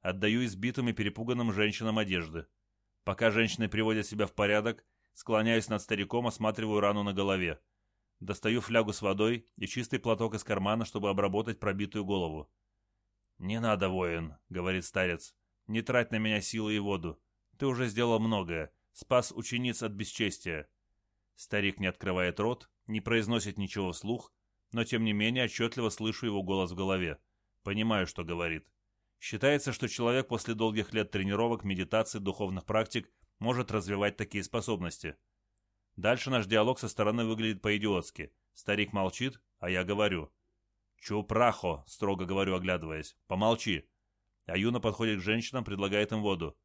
Отдаю избитым и перепуганным женщинам одежды. Пока женщины приводят себя в порядок, склоняюсь над стариком, осматриваю рану на голове. Достаю флягу с водой и чистый платок из кармана, чтобы обработать пробитую голову. «Не надо, воин», — говорит старец. «Не трать на меня силы и воду. Ты уже сделал многое. Спас учениц от бесчестия». Старик не открывает рот, не произносит ничего вслух, но тем не менее отчетливо слышу его голос в голове. Понимаю, что говорит. Считается, что человек после долгих лет тренировок, медитаций, духовных практик может развивать такие способности. Дальше наш диалог со стороны выглядит по-идиотски. Старик молчит, а я говорю. «Чупрахо», — строго говорю, оглядываясь. «Помолчи». А Юна подходит к женщинам, предлагает им воду.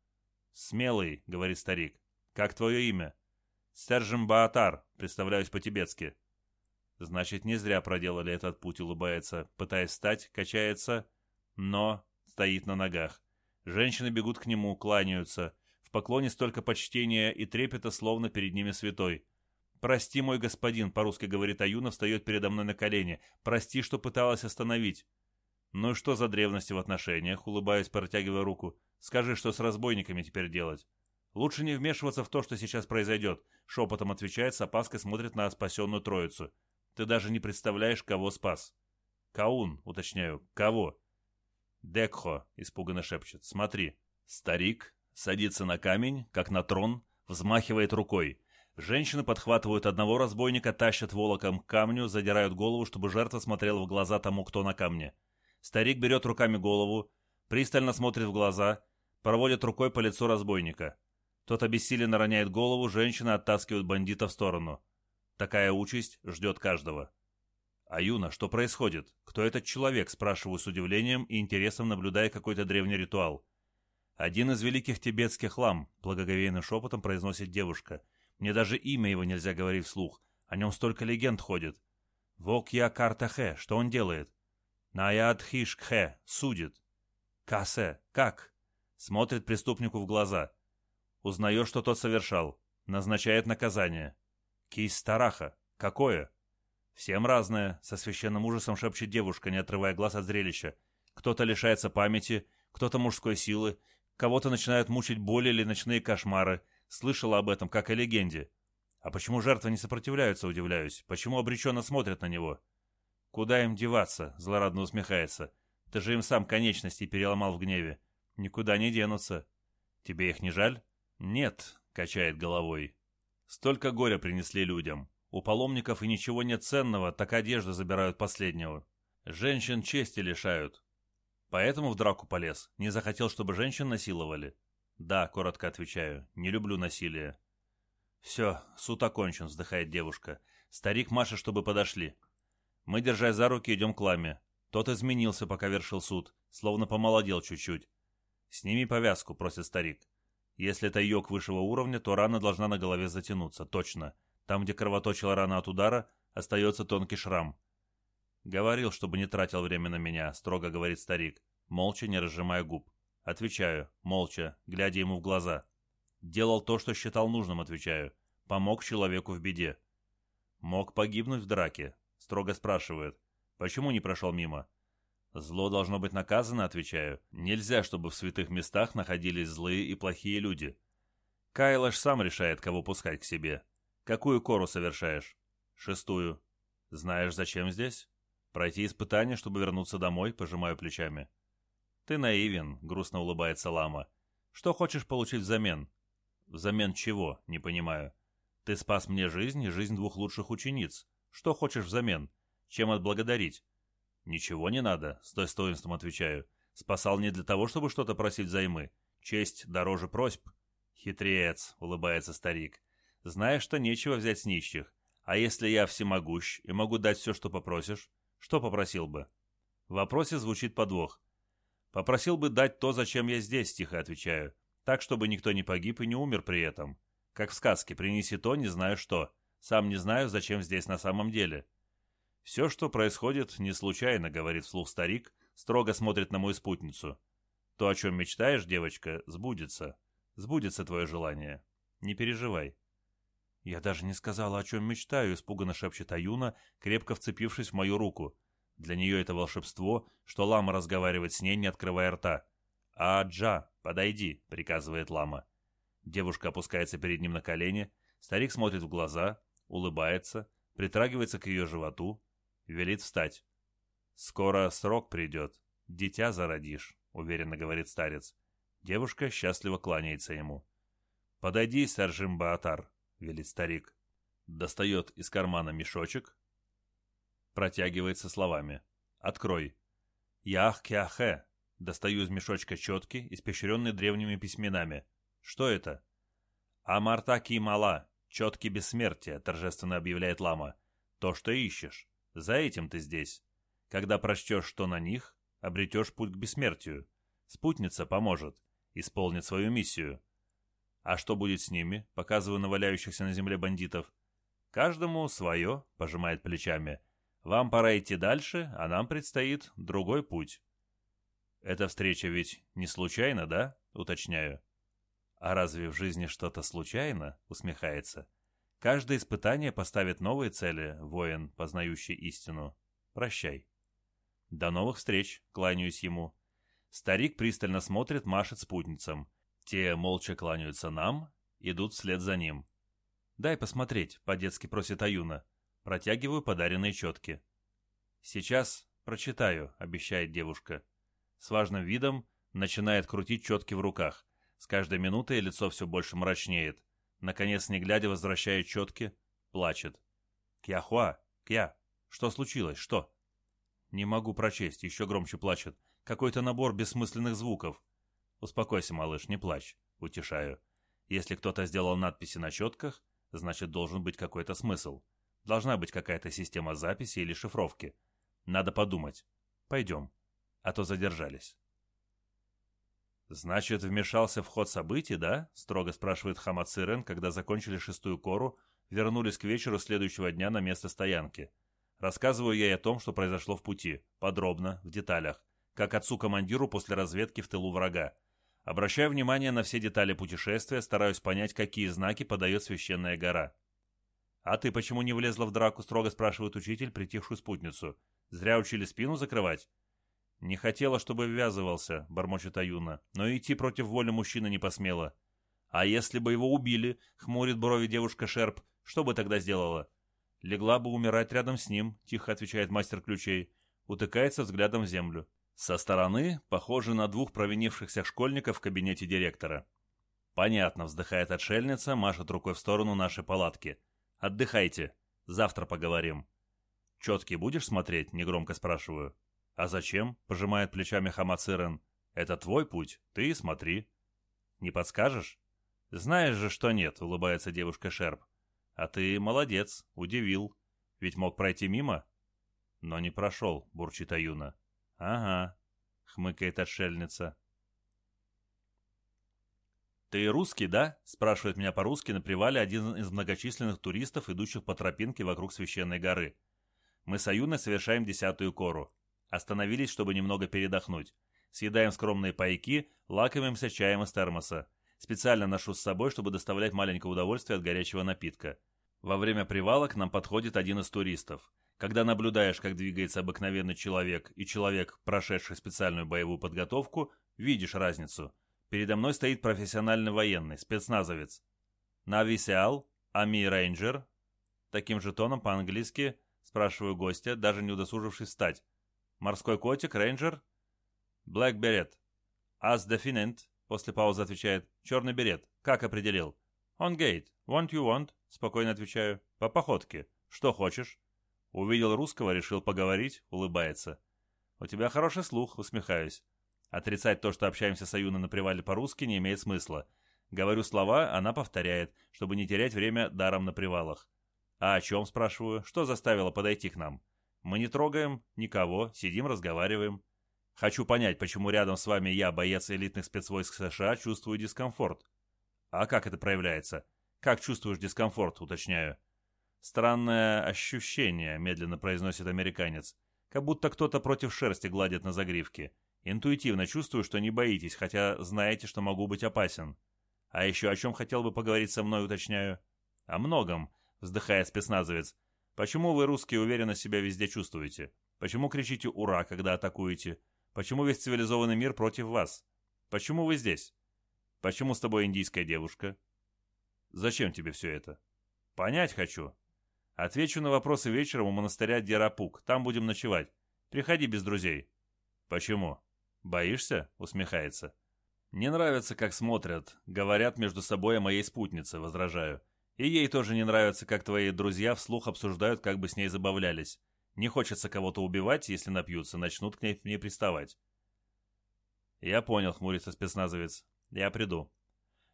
«Смелый», — говорит старик. «Как твое имя?» «Сержем Баатар», — представляюсь по-тибетски. Значит, не зря проделали этот путь, улыбается, пытаясь встать, качается, но стоит на ногах. Женщины бегут к нему, кланяются. В поклоне столько почтения и трепета, словно перед ними святой. «Прости, мой господин», — по-русски говорит Аюна, встает передо мной на колени. «Прости, что пыталась остановить». «Ну и что за древности в отношениях?» — улыбаясь, протягивая руку. «Скажи, что с разбойниками теперь делать?» «Лучше не вмешиваться в то, что сейчас произойдет», — шепотом отвечает, с опаской смотрит на спасенную троицу. Ты даже не представляешь, кого спас. Каун, уточняю, кого? Декхо, испуганно шепчет. Смотри. Старик садится на камень, как на трон, взмахивает рукой. Женщины подхватывают одного разбойника, тащат волоком к камню, задирают голову, чтобы жертва смотрела в глаза тому, кто на камне. Старик берет руками голову, пристально смотрит в глаза, проводит рукой по лицу разбойника. Тот обессиленно роняет голову, женщины оттаскивают бандита в сторону. Такая участь ждет каждого. А Юна, что происходит? Кто этот человек? Спрашиваю с удивлением и интересом, наблюдая какой-то древний ритуал. Один из великих тибетских лам, благоговейным шепотом произносит девушка. Мне даже имя его нельзя говорить вслух. О нем столько легенд ходит. Вок я Картахе, что он делает? Наядхишкхе, судит. «Кассе, как?» Смотрит преступнику в глаза. Узнает, что тот совершал. Назначает наказание. Кисть Стараха. Какое? Всем разное, со священным ужасом шепчет девушка, не отрывая глаз от зрелища. Кто-то лишается памяти, кто-то мужской силы, кого-то начинают мучить боли или ночные кошмары. Слышала об этом, как о легенде. А почему жертвы не сопротивляются, удивляюсь? Почему обреченно смотрят на него? Куда им деваться? Злорадно усмехается. Ты же им сам конечности переломал в гневе. Никуда не денутся. Тебе их не жаль? Нет, качает головой. Столько горя принесли людям. У паломников и ничего нет ценного, так одежду забирают последнего. Женщин чести лишают. Поэтому в драку полез. Не захотел, чтобы женщин насиловали. Да, коротко отвечаю. Не люблю насилие. Все, суд окончен, вздыхает девушка. Старик Маша, чтобы подошли. Мы, держась за руки, идем к ламе. Тот изменился, пока вершил суд, словно помолодел чуть-чуть. «Сними повязку», — просит старик. «Если это йог высшего уровня, то рана должна на голове затянуться, точно. Там, где кровоточила рана от удара, остается тонкий шрам. «Говорил, чтобы не тратил время на меня», — строго говорит старик, молча, не разжимая губ. Отвечаю, молча, глядя ему в глаза. «Делал то, что считал нужным», — отвечаю. «Помог человеку в беде». «Мог погибнуть в драке?» — строго спрашивает. «Почему не прошел мимо?» «Зло должно быть наказано», — отвечаю. «Нельзя, чтобы в святых местах находились злые и плохие люди». Кайлаш сам решает, кого пускать к себе. Какую кору совершаешь? Шестую. Знаешь, зачем здесь? Пройти испытание, чтобы вернуться домой, пожимаю плечами. Ты наивен, грустно улыбается лама. Что хочешь получить взамен? Взамен чего? Не понимаю. Ты спас мне жизнь и жизнь двух лучших учениц. Что хочешь взамен? Чем отблагодарить? Ничего не надо, с достоинством отвечаю. Спасал не для того, чтобы что-то просить взаймы. Честь дороже просьб. Хитрец, улыбается старик. Знаешь, что нечего взять с нищих. А если я всемогущ и могу дать все, что попросишь, что попросил бы? В вопросе звучит подвох. Попросил бы дать то, зачем я здесь, тихо отвечаю. Так, чтобы никто не погиб и не умер при этом. Как в сказке, принеси то, не знаю что. Сам не знаю, зачем здесь на самом деле. Все, что происходит, не случайно, говорит вслух старик, строго смотрит на мою спутницу. То, о чем мечтаешь, девочка, сбудется. Сбудется твое желание. Не переживай. «Я даже не сказала, о чем мечтаю», — испуганно шепчет Аюна, крепко вцепившись в мою руку. Для нее это волшебство, что лама разговаривает с ней, не открывая рта. «А-Джа, подойди», — приказывает лама. Девушка опускается перед ним на колени, старик смотрит в глаза, улыбается, притрагивается к ее животу, велит встать. «Скоро срок придет, дитя зародишь», — уверенно говорит старец. Девушка счастливо кланяется ему. «Подойди, Саржим Баатар», велит старик. Достает из кармана мешочек, протягивается словами. «Открой». «Ях-кяхе». Достаю из мешочка четки, испещренные древними письменами. «Что это?» «Амартаки мала. Четки бессмертия», — торжественно объявляет лама. «То, что ищешь. За этим ты здесь. Когда прочтешь, что на них, обретешь путь к бессмертию. Спутница поможет, исполнит свою миссию. А что будет с ними? Показываю на валяющихся на земле бандитов. Каждому свое, пожимает плечами. Вам пора идти дальше, а нам предстоит другой путь. Эта встреча ведь не случайно, да? Уточняю. А разве в жизни что-то случайно? Усмехается. Каждое испытание поставит новые цели, воин, познающий истину. Прощай. До новых встреч, кланяюсь ему. Старик пристально смотрит, машет спутницам. Те молча кланяются нам, идут вслед за ним. «Дай посмотреть», — по-детски просит Аюна. Протягиваю подаренные четки. «Сейчас прочитаю», — обещает девушка. С важным видом начинает крутить четки в руках. С каждой минутой лицо все больше мрачнеет. Наконец, не глядя, возвращает четки, плачет. «Кьяхуа! Кья! Что случилось? Что?» «Не могу прочесть», — еще громче плачет. «Какой-то набор бессмысленных звуков. «Успокойся, малыш, не плачь», — утешаю. «Если кто-то сделал надписи на четках, значит, должен быть какой-то смысл. Должна быть какая-то система записи или шифровки. Надо подумать. Пойдем. А то задержались». «Значит, вмешался в ход событий, да?» — строго спрашивает Хамацирен, когда закончили шестую кору, вернулись к вечеру следующего дня на место стоянки. Рассказываю ей о том, что произошло в пути, подробно, в деталях, как отцу-командиру после разведки в тылу врага. Обращаю внимание на все детали путешествия, стараюсь понять, какие знаки подает священная гора. «А ты почему не влезла в драку?» — строго спрашивает учитель притихшую спутницу. «Зря учили спину закрывать?» «Не хотела, чтобы ввязывался», — бормочет Аюна, «но идти против воли мужчины не посмела». «А если бы его убили?» — хмурит брови девушка Шерп. «Что бы тогда сделала?» «Легла бы умирать рядом с ним», — тихо отвечает мастер ключей. Утыкается взглядом в землю. Со стороны похоже на двух провинившихся школьников в кабинете директора. «Понятно», — вздыхает отшельница, машет рукой в сторону нашей палатки. «Отдыхайте. Завтра поговорим». «Четкий будешь смотреть?» — негромко спрашиваю. «А зачем?» — пожимает плечами Хамад Сырен. «Это твой путь. Ты и смотри». «Не подскажешь?» «Знаешь же, что нет», — улыбается девушка Шерп. «А ты молодец, удивил. Ведь мог пройти мимо?» «Но не прошел», — бурчит Аюна. «Ага», — хмыкает отшельница. «Ты русский, да?» — спрашивает меня по-русски на привале один из многочисленных туристов, идущих по тропинке вокруг священной горы. Мы с Аюной совершаем десятую кору. Остановились, чтобы немного передохнуть. Съедаем скромные пайки, лакомимся чаем из термоса. Специально ношу с собой, чтобы доставлять маленькое удовольствие от горячего напитка. Во время привала к нам подходит один из туристов. Когда наблюдаешь, как двигается обыкновенный человек и человек, прошедший специальную боевую подготовку, видишь разницу. Передо мной стоит профессиональный военный, спецназовец. Нависиал, Ами Рейнджер. Таким же тоном по-английски спрашиваю гостя, даже не удосужившись встать. Морской котик, рейнджер? Блэк берет. As definent, после паузы отвечает. Черный берет. Как определил? On gate. Want you want? Спокойно отвечаю. По походке. Что хочешь? Увидел русского, решил поговорить, улыбается. У тебя хороший слух, усмехаюсь. Отрицать то, что общаемся с Аюной на привале по-русски, не имеет смысла. Говорю слова, она повторяет, чтобы не терять время даром на привалах. А о чем, спрашиваю, что заставило подойти к нам? Мы не трогаем никого, сидим, разговариваем. Хочу понять, почему рядом с вами я, боец элитных спецвойск США, чувствую дискомфорт. А как это проявляется? Как чувствуешь дискомфорт, уточняю. Странное ощущение, медленно произносит американец. Как будто кто-то против шерсти гладит на загривке. Интуитивно чувствую, что не боитесь, хотя знаете, что могу быть опасен. А еще о чем хотел бы поговорить со мной, уточняю. О многом, вздыхает спецназовец. Почему вы, русские, уверенно себя везде чувствуете? Почему кричите «Ура!», когда атакуете? Почему весь цивилизованный мир против вас? Почему вы здесь? Почему с тобой индийская девушка? Зачем тебе все это? Понять хочу. Отвечу на вопросы вечером у монастыря Дерапук. Там будем ночевать. Приходи без друзей. Почему? Боишься? Усмехается. Не нравится, как смотрят. Говорят между собой о моей спутнице, возражаю. И ей тоже не нравится, как твои друзья вслух обсуждают, как бы с ней забавлялись. Не хочется кого-то убивать, если напьются, начнут к ней, к ней приставать. Я понял, хмурится спецназовец. Я приду.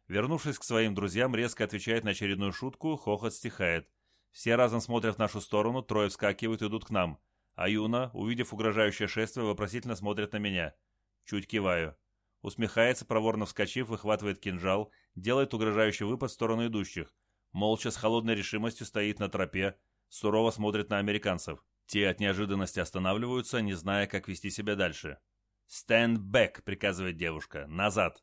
Вернувшись к своим друзьям, резко отвечает на очередную шутку, хохот стихает. Все разом смотрят в нашу сторону, трое вскакивают и идут к нам. А Юна, увидев угрожающее шествие, вопросительно смотрит на меня. Чуть киваю. Усмехается, проворно вскочив, выхватывает кинжал, делает угрожающий выпад в сторону идущих молча с холодной решимостью стоит на тропе, сурово смотрит на американцев. Те от неожиданности останавливаются, не зная, как вести себя дальше. «Stand back!» — приказывает девушка. «Назад!»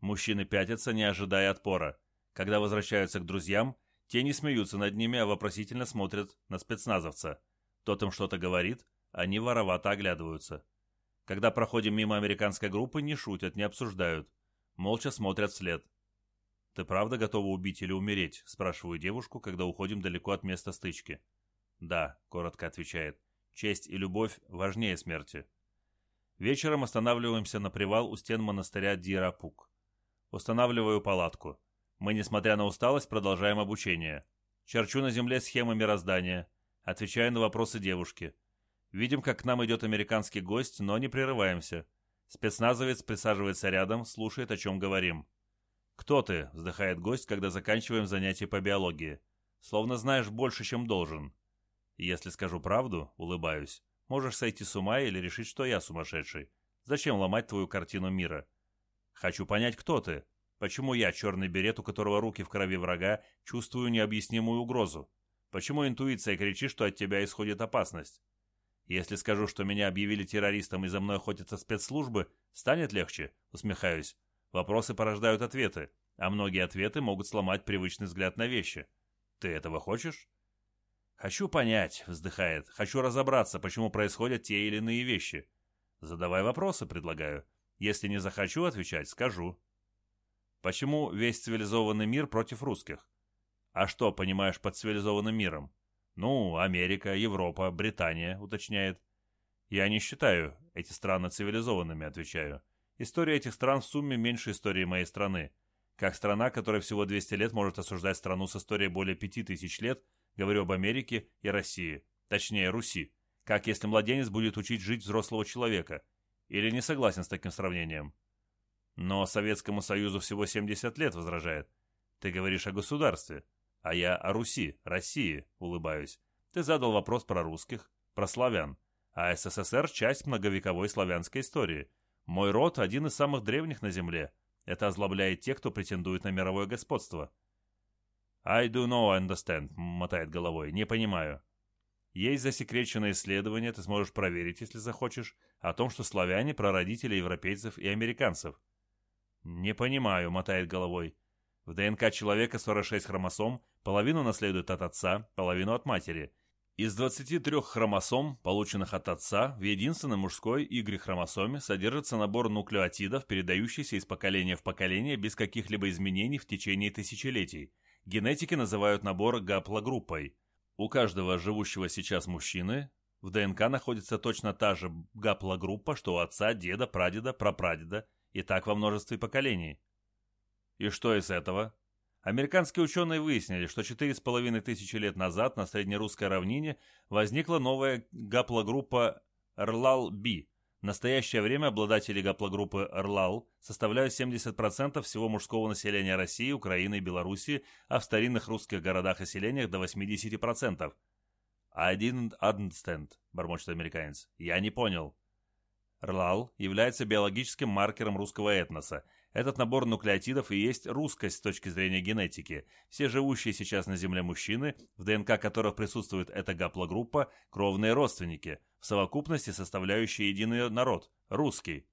Мужчины пятятся, не ожидая отпора. Когда возвращаются к друзьям, те не смеются над ними, а вопросительно смотрят на спецназовца. Тот им что-то говорит, они воровато оглядываются. Когда проходим мимо американской группы, не шутят, не обсуждают. Молча смотрят вслед. «Ты правда готова убить или умереть?» – спрашиваю девушку, когда уходим далеко от места стычки. «Да», – коротко отвечает. «Честь и любовь важнее смерти». Вечером останавливаемся на привал у стен монастыря Дирапук. Устанавливаю палатку. Мы, несмотря на усталость, продолжаем обучение. Черчу на земле схемы мироздания. Отвечаю на вопросы девушки. Видим, как к нам идет американский гость, но не прерываемся. Спецназовец присаживается рядом, слушает, о чем говорим. «Кто ты?» – вздыхает гость, когда заканчиваем занятие по биологии. «Словно знаешь больше, чем должен». «Если скажу правду», – улыбаюсь, – «можешь сойти с ума или решить, что я сумасшедший. Зачем ломать твою картину мира?» «Хочу понять, кто ты. Почему я, черный берет, у которого руки в крови врага, чувствую необъяснимую угрозу? Почему интуиция кричит, что от тебя исходит опасность?» Если скажу, что меня объявили террористом и за мной охотятся спецслужбы, станет легче? Усмехаюсь. Вопросы порождают ответы, а многие ответы могут сломать привычный взгляд на вещи. Ты этого хочешь? Хочу понять, вздыхает. Хочу разобраться, почему происходят те или иные вещи. Задавай вопросы, предлагаю. Если не захочу отвечать, скажу. Почему весь цивилизованный мир против русских? А что понимаешь под цивилизованным миром? Ну, Америка, Европа, Британия, уточняет. Я не считаю эти страны цивилизованными, отвечаю. История этих стран в сумме меньше истории моей страны. Как страна, которая всего 200 лет может осуждать страну с историей более 5000 лет, говорю об Америке и России, точнее Руси. Как если младенец будет учить жить взрослого человека? Или не согласен с таким сравнением? Но Советскому Союзу всего 70 лет, возражает. Ты говоришь о государстве. А я о Руси, России, улыбаюсь. Ты задал вопрос про русских, про славян. А СССР – часть многовековой славянской истории. Мой род – один из самых древних на Земле. Это озлобляет тех, кто претендует на мировое господство. «I do not understand», — мотает головой. «Не понимаю». Есть засекреченные исследования, ты сможешь проверить, если захочешь, о том, что славяне – прародители европейцев и американцев. «Не понимаю», — мотает головой. В ДНК человека 46 хромосом, половину наследует от отца, половину от матери. Из 23 хромосом, полученных от отца, в единственной мужской Y-хромосоме содержится набор нуклеотидов, передающийся из поколения в поколение без каких-либо изменений в течение тысячелетий. Генетики называют набор гаплогруппой. У каждого живущего сейчас мужчины в ДНК находится точно та же гаплогруппа, что у отца, деда, прадеда, прапрадеда, и так во множестве поколений. И что из этого? Американские ученые выяснили, что 4,5 тысячи лет назад на среднерусской равнине возникла новая гаплогруппа РЛАЛ-B. В настоящее время обладатели гаплогруппы РЛАЛ составляют 70% всего мужского населения России, Украины и Белоруссии, а в старинных русских городах и селениях до 80%. «I didn't understand», — бормочет американец. «Я не понял». РЛАЛ является биологическим маркером русского этноса этот набор нуклеотидов и есть русскость с точки зрения генетики. Все живущие сейчас на Земле мужчины, в ДНК которых присутствует эта гаплогруппа, кровные родственники, в совокупности составляющие единый народ – русский.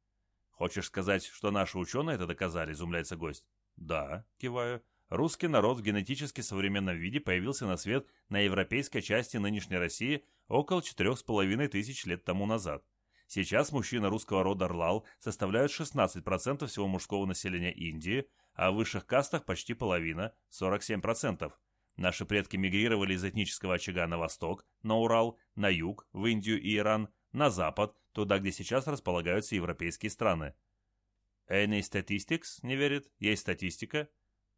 Хочешь сказать, что наши ученые это доказали, изумляется гость? Да, киваю. Русский народ в генетически современном виде появился на свет на европейской части нынешней России около четырех с половиной тысяч лет тому назад. Сейчас мужчины русского рода Рлал составляют 16% всего мужского населения Индии, а в высших кастах почти половина – 47%. Наши предки мигрировали из этнического очага на восток, на Урал, на юг, в Индию и Иран, на запад, туда, где сейчас располагаются европейские страны. Any statistics? Не верит. Есть статистика.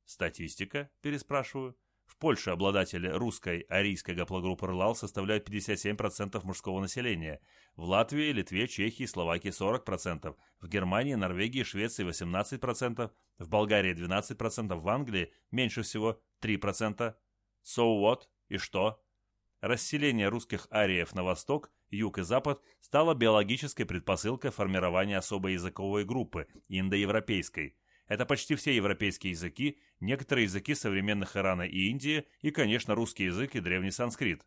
Статистика? Переспрашиваю. Польше обладатели русской арийской гаплогруппы РЛАЛ составляют 57% мужского населения. В Латвии, Литве, Чехии, Словакии 40%. В Германии, Норвегии, Швеции 18%. В Болгарии 12%. В Англии меньше всего 3%. So what? И что? Расселение русских ариев на восток, юг и запад стало биологической предпосылкой формирования особой языковой группы, индоевропейской – это почти все европейские языки, некоторые языки современных Ирана и Индии и, конечно, русский язык и древний санскрит.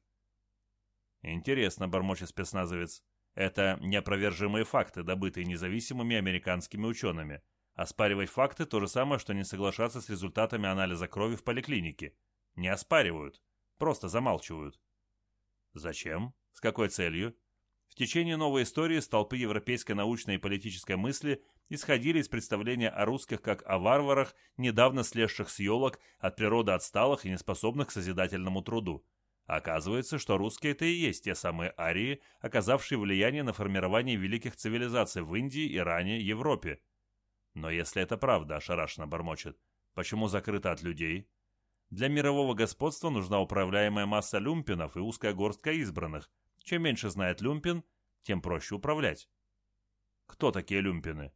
Интересно, бормочет спецназовец. Это неопровержимые факты, добытые независимыми американскими учеными. Оспаривать факты – то же самое, что не соглашаться с результатами анализа крови в поликлинике. Не оспаривают, просто замалчивают. Зачем? С какой целью? В течение новой истории столпы европейской научной и политической мысли исходили из представления о русских как о варварах, недавно слезших с елок, от природы отсталых и неспособных к созидательному труду. Оказывается, что русские это и есть те самые арии, оказавшие влияние на формирование великих цивилизаций в Индии, Иране, Европе. Но если это правда, ошарашенно бормочет, почему закрыто от людей? Для мирового господства нужна управляемая масса люмпинов и узкая горстка избранных. Чем меньше знает люмпин, тем проще управлять. Кто такие люмпины?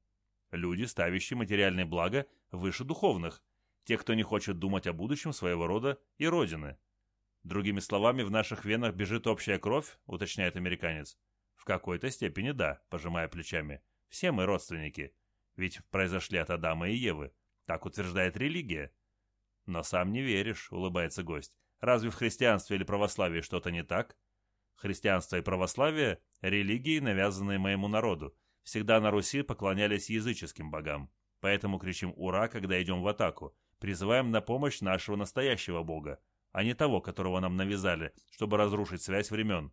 Люди, ставящие материальные блага выше духовных, те, кто не хочет думать о будущем своего рода и родины. Другими словами, в наших венах бежит общая кровь, уточняет американец. В какой-то степени да, пожимая плечами. Все мы родственники. Ведь произошли от Адама и Евы. Так утверждает религия. Но сам не веришь, улыбается гость. Разве в христианстве или православии что-то не так? Христианство и православие – религии, навязанные моему народу. Всегда на Руси поклонялись языческим богам. Поэтому кричим «Ура!», когда идем в атаку. Призываем на помощь нашего настоящего бога, а не того, которого нам навязали, чтобы разрушить связь времен.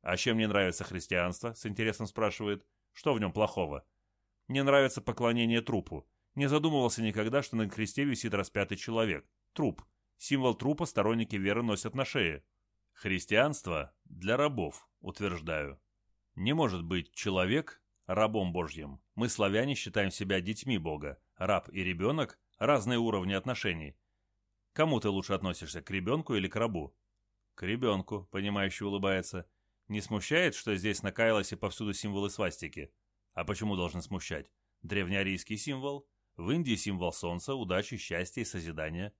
«А чем мне нравится христианство?» – с интересом спрашивает. «Что в нем плохого?» «Мне нравится поклонение трупу. Не задумывался никогда, что на кресте висит распятый человек. Труп. Символ трупа сторонники веры носят на шее. Христианство для рабов, утверждаю. Не может быть человек рабом Божьим. Мы, славяне, считаем себя детьми Бога. Раб и ребенок – разные уровни отношений. Кому ты лучше относишься, к ребенку или к рабу? К ребенку, понимающе улыбается. Не смущает, что здесь на Кайлосе повсюду символы свастики? А почему должен смущать? Древнеарийский символ? В Индии символ солнца, удачи, счастья и созидания.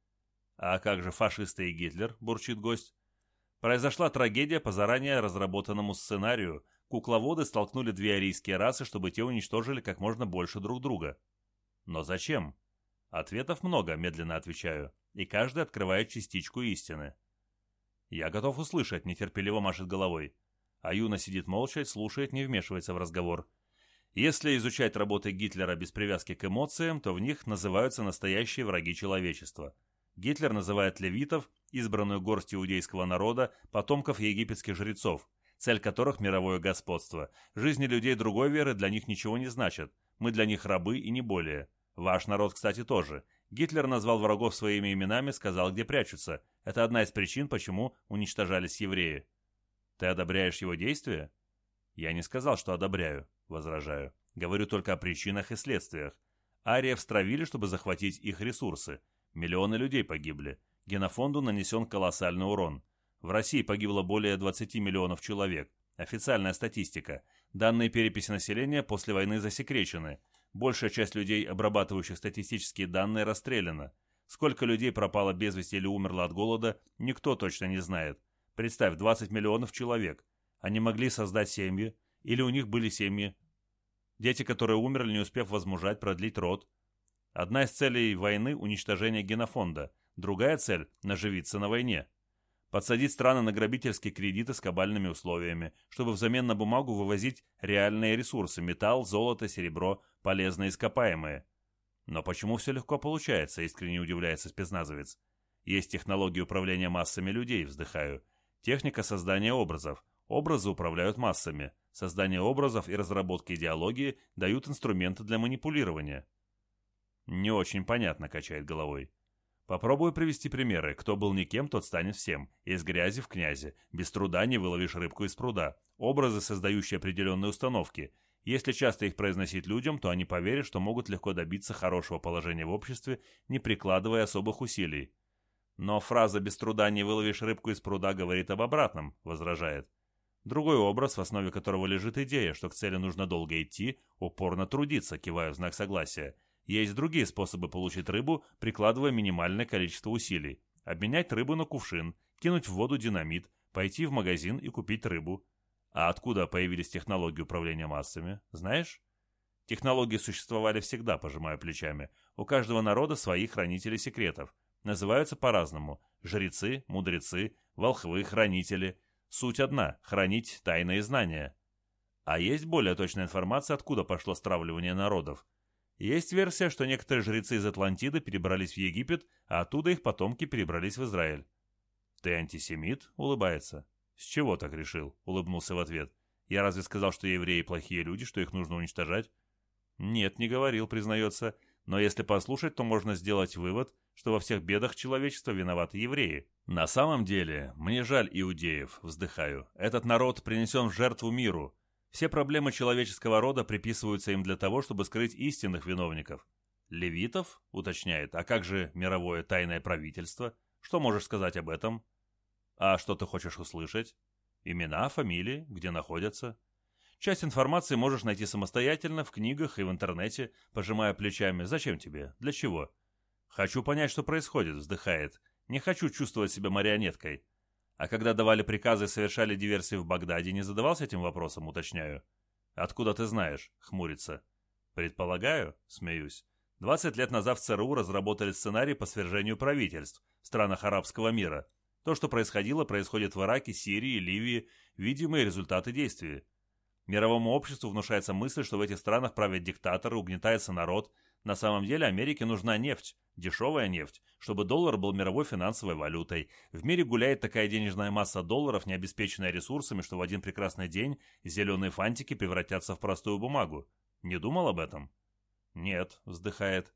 А как же фашисты и Гитлер, бурчит гость. Произошла трагедия по заранее разработанному сценарию. Кукловоды столкнули две арийские расы, чтобы те уничтожили как можно больше друг друга. Но зачем? Ответов много, медленно отвечаю, и каждый открывает частичку истины. Я готов услышать, нетерпеливо машет головой. А Юна сидит молча, слушает, не вмешивается в разговор. Если изучать работы Гитлера без привязки к эмоциям, то в них называются настоящие враги человечества. Гитлер называет левитов, избранную горсть иудейского народа, потомков египетских жрецов, цель которых – мировое господство. Жизни людей другой веры для них ничего не значит. Мы для них рабы и не более. Ваш народ, кстати, тоже. Гитлер назвал врагов своими именами, сказал, где прячутся. Это одна из причин, почему уничтожались евреи. Ты одобряешь его действия? Я не сказал, что одобряю, возражаю. Говорю только о причинах и следствиях. Ариев стравили, чтобы захватить их ресурсы. Миллионы людей погибли. Генофонду нанесен колоссальный урон. В России погибло более 20 миллионов человек. Официальная статистика. Данные переписи населения после войны засекречены. Большая часть людей, обрабатывающих статистические данные, расстреляна. Сколько людей пропало без вести или умерло от голода, никто точно не знает. Представь, 20 миллионов человек. Они могли создать семьи, или у них были семьи. Дети, которые умерли, не успев возмужать, продлить род. Одна из целей войны – уничтожение генофонда. Другая цель – наживиться на войне. Подсадить страны на грабительские кредиты с кабальными условиями, чтобы взамен на бумагу вывозить реальные ресурсы – металл, золото, серебро, полезные ископаемые. Но почему все легко получается, искренне удивляется спецназовец. Есть технологии управления массами людей, вздыхаю. Техника создания образов. Образы управляют массами. Создание образов и разработка идеологии дают инструменты для манипулирования. Не очень понятно, качает головой. Попробую привести примеры. Кто был никем, тот станет всем. Из грязи в князи. Без труда не выловишь рыбку из пруда. Образы, создающие определенные установки. Если часто их произносить людям, то они поверят, что могут легко добиться хорошего положения в обществе, не прикладывая особых усилий. Но фраза «без труда не выловишь рыбку из пруда» говорит об обратном, возражает. Другой образ, в основе которого лежит идея, что к цели нужно долго идти, упорно трудиться, кивая в знак согласия. Есть другие способы получить рыбу, прикладывая минимальное количество усилий. Обменять рыбу на кувшин, кинуть в воду динамит, пойти в магазин и купить рыбу. А откуда появились технологии управления массами, знаешь? Технологии существовали всегда, пожимая плечами. У каждого народа свои хранители секретов – называются по-разному – жрецы, мудрецы, волхвы, хранители. Суть одна – хранить тайные знания. А есть более точная информация, откуда пошло стравливание народов. Есть версия, что некоторые жрецы из Атлантиды перебрались в Египет, а оттуда их потомки перебрались в Израиль. «Ты антисемит?» – улыбается. «С чего так решил?» – улыбнулся в ответ. «Я разве сказал, что евреи плохие люди, что их нужно уничтожать?» «Нет, не говорил», признается. «Но если послушать, то можно сделать вывод, что во всех бедах человечества виноваты евреи. На самом деле, мне жаль иудеев, вздыхаю. Этот народ принесен в жертву миру. Все проблемы человеческого рода приписываются им для того, чтобы скрыть истинных виновников. Левитов, уточняет, а как же мировое тайное правительство? Что можешь сказать об этом? А что ты хочешь услышать? Имена, фамилии, где находятся? Часть информации можешь найти самостоятельно, в книгах и в интернете, пожимая плечами. Зачем тебе? Для чего? «Хочу понять, что происходит», — вздыхает. «Не хочу чувствовать себя марионеткой». А когда давали приказы и совершали диверсии в Багдаде, не задавался этим вопросом, уточняю. «Откуда ты знаешь?» — хмурится. «Предполагаю», — смеюсь. «Двадцать лет назад в ЦРУ разработали сценарий по свержению правительств в странах арабского мира. То, что происходило, происходит в Ираке, Сирии, Ливии, видимые результаты действий. Мировому обществу внушается мысль, что в этих странах правят диктаторы, угнетается народ. На самом деле Америке нужна нефть, дешевая нефть, чтобы доллар был мировой финансовой валютой. В мире гуляет такая денежная масса долларов, не обеспеченная ресурсами, что в один прекрасный день зеленые фантики превратятся в простую бумагу. Не думал об этом? Нет, вздыхает.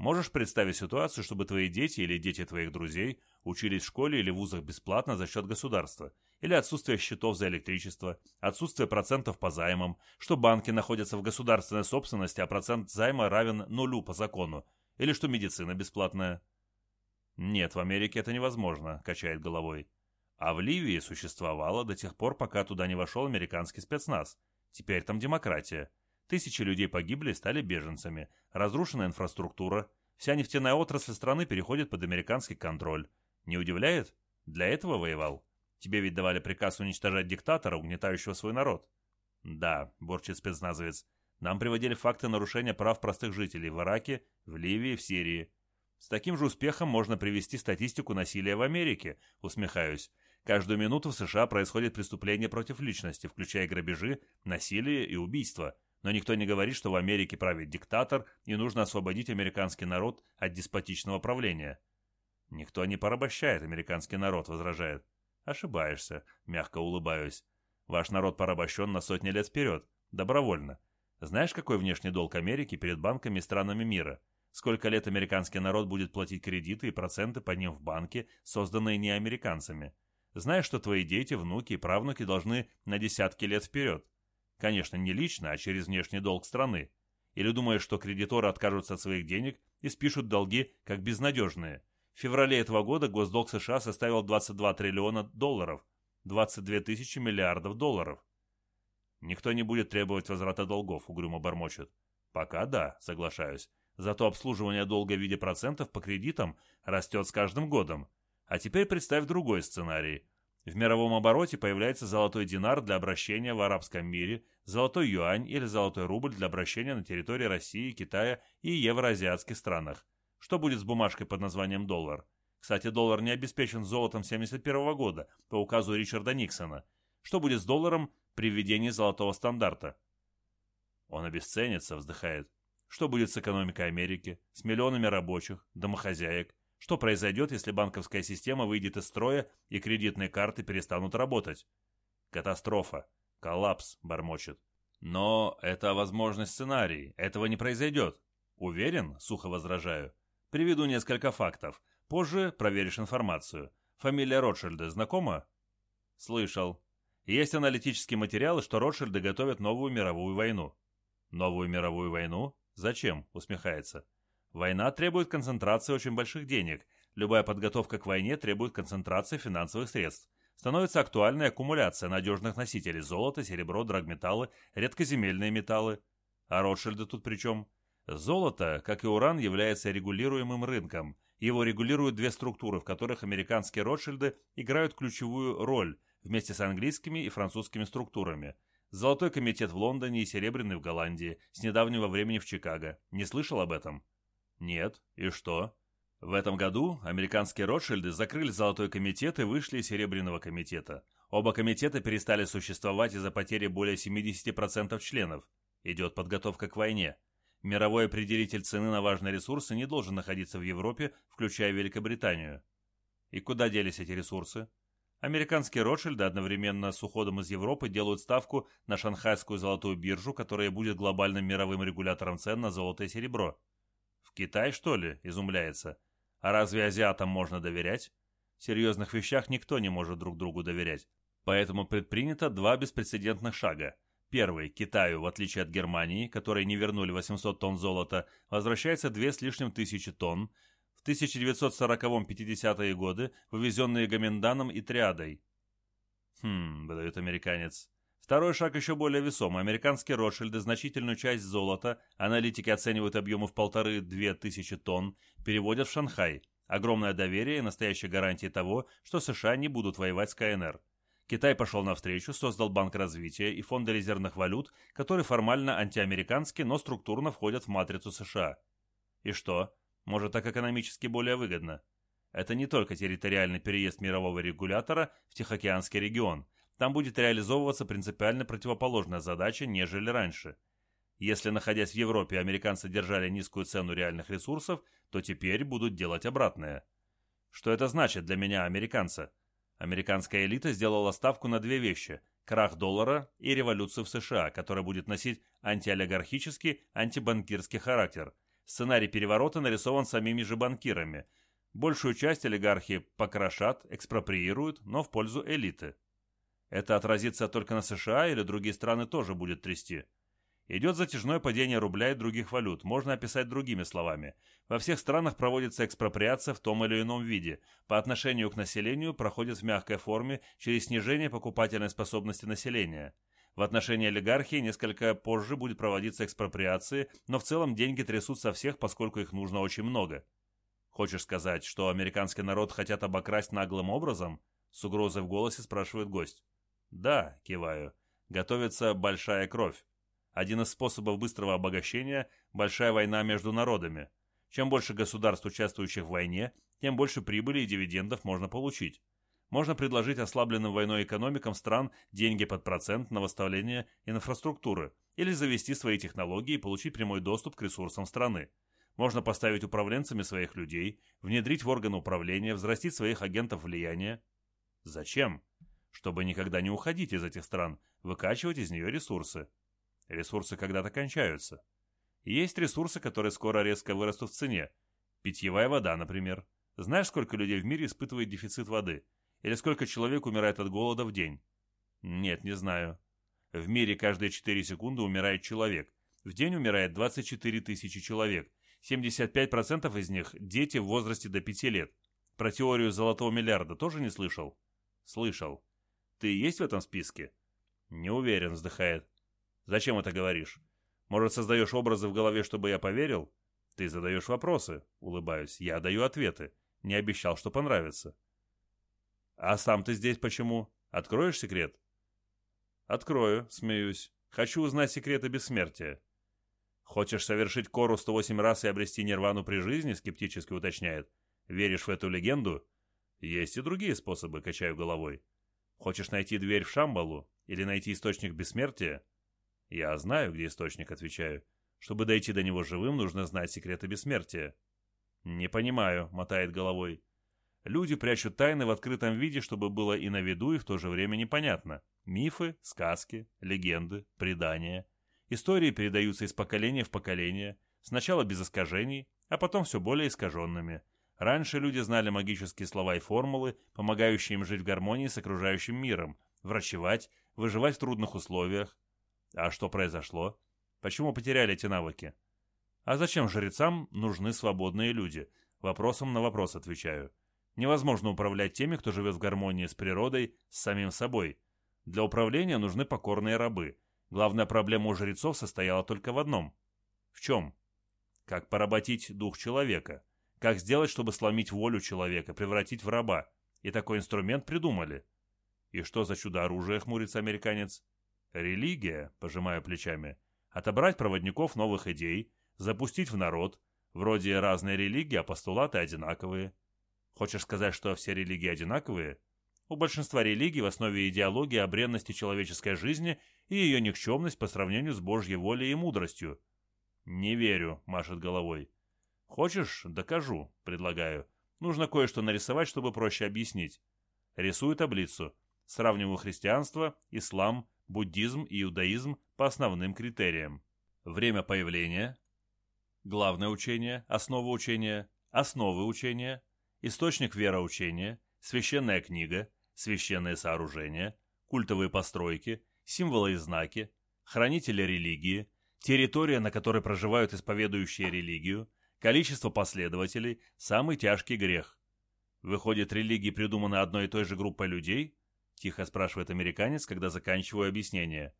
Можешь представить ситуацию, чтобы твои дети или дети твоих друзей учились в школе или вузах бесплатно за счет государства? Или отсутствие счетов за электричество, отсутствие процентов по займам, что банки находятся в государственной собственности, а процент займа равен нулю по закону, или что медицина бесплатная? Нет, в Америке это невозможно, качает головой. А в Ливии существовало до тех пор, пока туда не вошел американский спецназ. Теперь там демократия. Тысячи людей погибли и стали беженцами. Разрушена инфраструктура. Вся нефтяная отрасль страны переходит под американский контроль. Не удивляет? Для этого воевал. Тебе ведь давали приказ уничтожать диктатора, угнетающего свой народ. Да, борчит спецназовец. Нам приводили факты нарушения прав простых жителей в Ираке, в Ливии, в Сирии. С таким же успехом можно привести статистику насилия в Америке, усмехаюсь. Каждую минуту в США происходит преступление против личности, включая грабежи, насилие и убийства – но никто не говорит, что в Америке правит диктатор и нужно освободить американский народ от деспотичного правления. Никто не порабощает американский народ, возражает. Ошибаешься, мягко улыбаюсь. Ваш народ порабощен на сотни лет вперед, добровольно. Знаешь, какой внешний долг Америки перед банками и странами мира? Сколько лет американский народ будет платить кредиты и проценты по ним в банке, созданные не американцами? Знаешь, что твои дети, внуки и правнуки должны на десятки лет вперед? Конечно, не лично, а через внешний долг страны. Или думаешь, что кредиторы откажутся от своих денег и спишут долги как безнадежные. В феврале этого года госдолг США составил 22 триллиона долларов, 22 тысячи миллиардов долларов. Никто не будет требовать возврата долгов, угрюмо бормочет. Пока да, соглашаюсь. Зато обслуживание долга в виде процентов по кредитам растет с каждым годом. А теперь представь другой сценарий. В мировом обороте появляется золотой динар для обращения в арабском мире, золотой юань или золотой рубль для обращения на территории России, Китая и евроазиатских странах. Что будет с бумажкой под названием доллар? Кстати, доллар не обеспечен золотом 1971 года по указу Ричарда Никсона. Что будет с долларом при введении золотого стандарта? Он обесценится, вздыхает. Что будет с экономикой Америки, с миллионами рабочих, домохозяек, что произойдет, если банковская система выйдет из строя и кредитные карты перестанут работать? Катастрофа. Коллапс, бормочет. Но это возможный сценарий. Этого не произойдет. Уверен? Сухо возражаю. Приведу несколько фактов. Позже проверишь информацию. Фамилия Ротшильда знакома? Слышал. Есть аналитические материалы, что Ротшильды готовят новую мировую войну. Новую мировую войну? Зачем? Усмехается. Война требует концентрации очень больших денег. Любая подготовка к войне требует концентрации финансовых средств. Становится актуальной аккумуляция надежных носителей золота, серебро, драгметаллы, редкоземельные металлы. А Ротшильды тут при чем? Золото, как и уран, является регулируемым рынком. Его регулируют две структуры, в которых американские Ротшильды играют ключевую роль вместе с английскими и французскими структурами. Золотой комитет в Лондоне и Серебряный в Голландии, с недавнего времени в Чикаго. Не слышал об этом? Нет. И что? В этом году американские Ротшильды закрыли Золотой комитет и вышли из Серебряного комитета. Оба комитета перестали существовать из-за потери более 70% членов. Идет подготовка к войне. Мировой определитель цены на важные ресурсы не должен находиться в Европе, включая Великобританию. И куда делись эти ресурсы? Американские Ротшильды одновременно с уходом из Европы делают ставку на шанхайскую золотую биржу, которая будет глобальным мировым регулятором цен на золото и серебро. Китай, что ли? Изумляется. А разве азиатам можно доверять? В серьезных вещах никто не может друг другу доверять. Поэтому предпринято два беспрецедентных шага. Первый. Китаю, в отличие от Германии, которой не вернули 800 тонн золота, возвращается две с лишним тысячи тонн, в 1940-50-е годы, вывезенные Гоминданом и Триадой. «Хм», — выдает американец, Второй шаг еще более весомый. Американские Ротшильды значительную часть золота, аналитики оценивают объемы в полторы-две тысячи тонн, переводят в Шанхай. Огромное доверие и настоящие гарантии того, что США не будут воевать с КНР. Китай пошел навстречу, создал Банк развития и фонды резервных валют, которые формально антиамериканские, но структурно входят в матрицу США. И что? Может, так экономически более выгодно? Это не только территориальный переезд мирового регулятора в Тихоокеанский регион. Там будет реализовываться принципиально противоположная задача, нежели раньше. Если, находясь в Европе, американцы держали низкую цену реальных ресурсов, то теперь будут делать обратное. Что это значит для меня, американца? Американская элита сделала ставку на две вещи – крах доллара и революцию в США, которая будет носить антиолигархический, антибанкирский характер. Сценарий переворота нарисован самими же банкирами. Большую часть олигархи покрошат, экспроприируют, но в пользу элиты. Это отразится только на США или другие страны тоже будет трясти? Идет затяжное падение рубля и других валют, можно описать другими словами. Во всех странах проводится экспроприация в том или ином виде. По отношению к населению проходит в мягкой форме через снижение покупательной способности населения. В отношении олигархии несколько позже будет проводиться экспроприация, но в целом деньги трясут со всех, поскольку их нужно очень много. Хочешь сказать, что американский народ хотят обокрасть наглым образом? С угрозой в голосе спрашивает гость. Да, киваю. Готовится большая кровь. Один из способов быстрого обогащения – большая война между народами. Чем больше государств, участвующих в войне, тем больше прибыли и дивидендов можно получить. Можно предложить ослабленным войной экономикам стран деньги под процент на восстановление инфраструктуры или завести свои технологии и получить прямой доступ к ресурсам страны. Можно поставить управленцами своих людей, внедрить в органы управления, взрастить своих агентов влияния. Зачем? Чтобы никогда не уходить из этих стран, выкачивать из нее ресурсы. Ресурсы когда-то кончаются. Есть ресурсы, которые скоро резко вырастут в цене. Питьевая вода, например. Знаешь, сколько людей в мире испытывает дефицит воды? Или сколько человек умирает от голода в день? Нет, не знаю. В мире каждые 4 секунды умирает человек. В день умирает 24 тысячи человек. 75% из них – дети в возрасте до 5 лет. Про теорию золотого миллиарда тоже не слышал? Слышал. Ты есть в этом списке? Не уверен, вздыхает. Зачем это говоришь? Может, создаешь образы в голове, чтобы я поверил? Ты задаешь вопросы, улыбаюсь. Я даю ответы. Не обещал, что понравится. А сам ты здесь почему? Откроешь секрет? Открою, смеюсь. Хочу узнать секреты бессмертия. Хочешь совершить кору 108 раз и обрести нирвану при жизни? Скептически уточняет. Веришь в эту легенду? Есть и другие способы, качаю головой. Хочешь найти дверь в Шамбалу? Или найти источник бессмертия? «Я знаю, где источник», — отвечаю. «Чтобы дойти до него живым, нужно знать секреты бессмертия». «Не понимаю», — мотает головой. Люди прячут тайны в открытом виде, чтобы было и на виду, и в то же время непонятно. Мифы, сказки, легенды, предания. Истории передаются из поколения в поколение, сначала без искажений, а потом все более искаженными. Раньше люди знали магические слова и формулы, помогающие им жить в гармонии с окружающим миром, врачевать, выживать в трудных условиях, а что произошло? Почему потеряли эти навыки? А зачем жрецам нужны свободные люди? Вопросом на вопрос отвечаю. Невозможно управлять теми, кто живет в гармонии с природой, с самим собой. Для управления нужны покорные рабы. Главная проблема у жрецов состояла только в одном. В чем? Как поработить дух человека. Как сделать, чтобы сломить волю человека, превратить в раба. И такой инструмент придумали. И что за чудо-оружие, хмурится американец? Религия, пожимая плечами, отобрать проводников новых идей, запустить в народ, вроде разные религии, а постулаты одинаковые. Хочешь сказать, что все религии одинаковые? У большинства религий в основе идеологии о бренности человеческой жизни и ее никчемность по сравнению с Божьей волей и мудростью. «Не верю», — машет головой. «Хочешь, докажу», — предлагаю. «Нужно кое-что нарисовать, чтобы проще объяснить». Рисую таблицу. Сравниваю христианство, ислам, буддизм и иудаизм по основным критериям. Время появления, главное учение, основа учения, основы учения, источник вероучения, священная книга, священные сооружения, культовые постройки, символы и знаки, хранители религии, территория, на которой проживают исповедующие религию, количество последователей, самый тяжкий грех. Выходит, религии придуманы одной и той же группой людей? Тихо спрашивает американец, когда заканчиваю объяснение.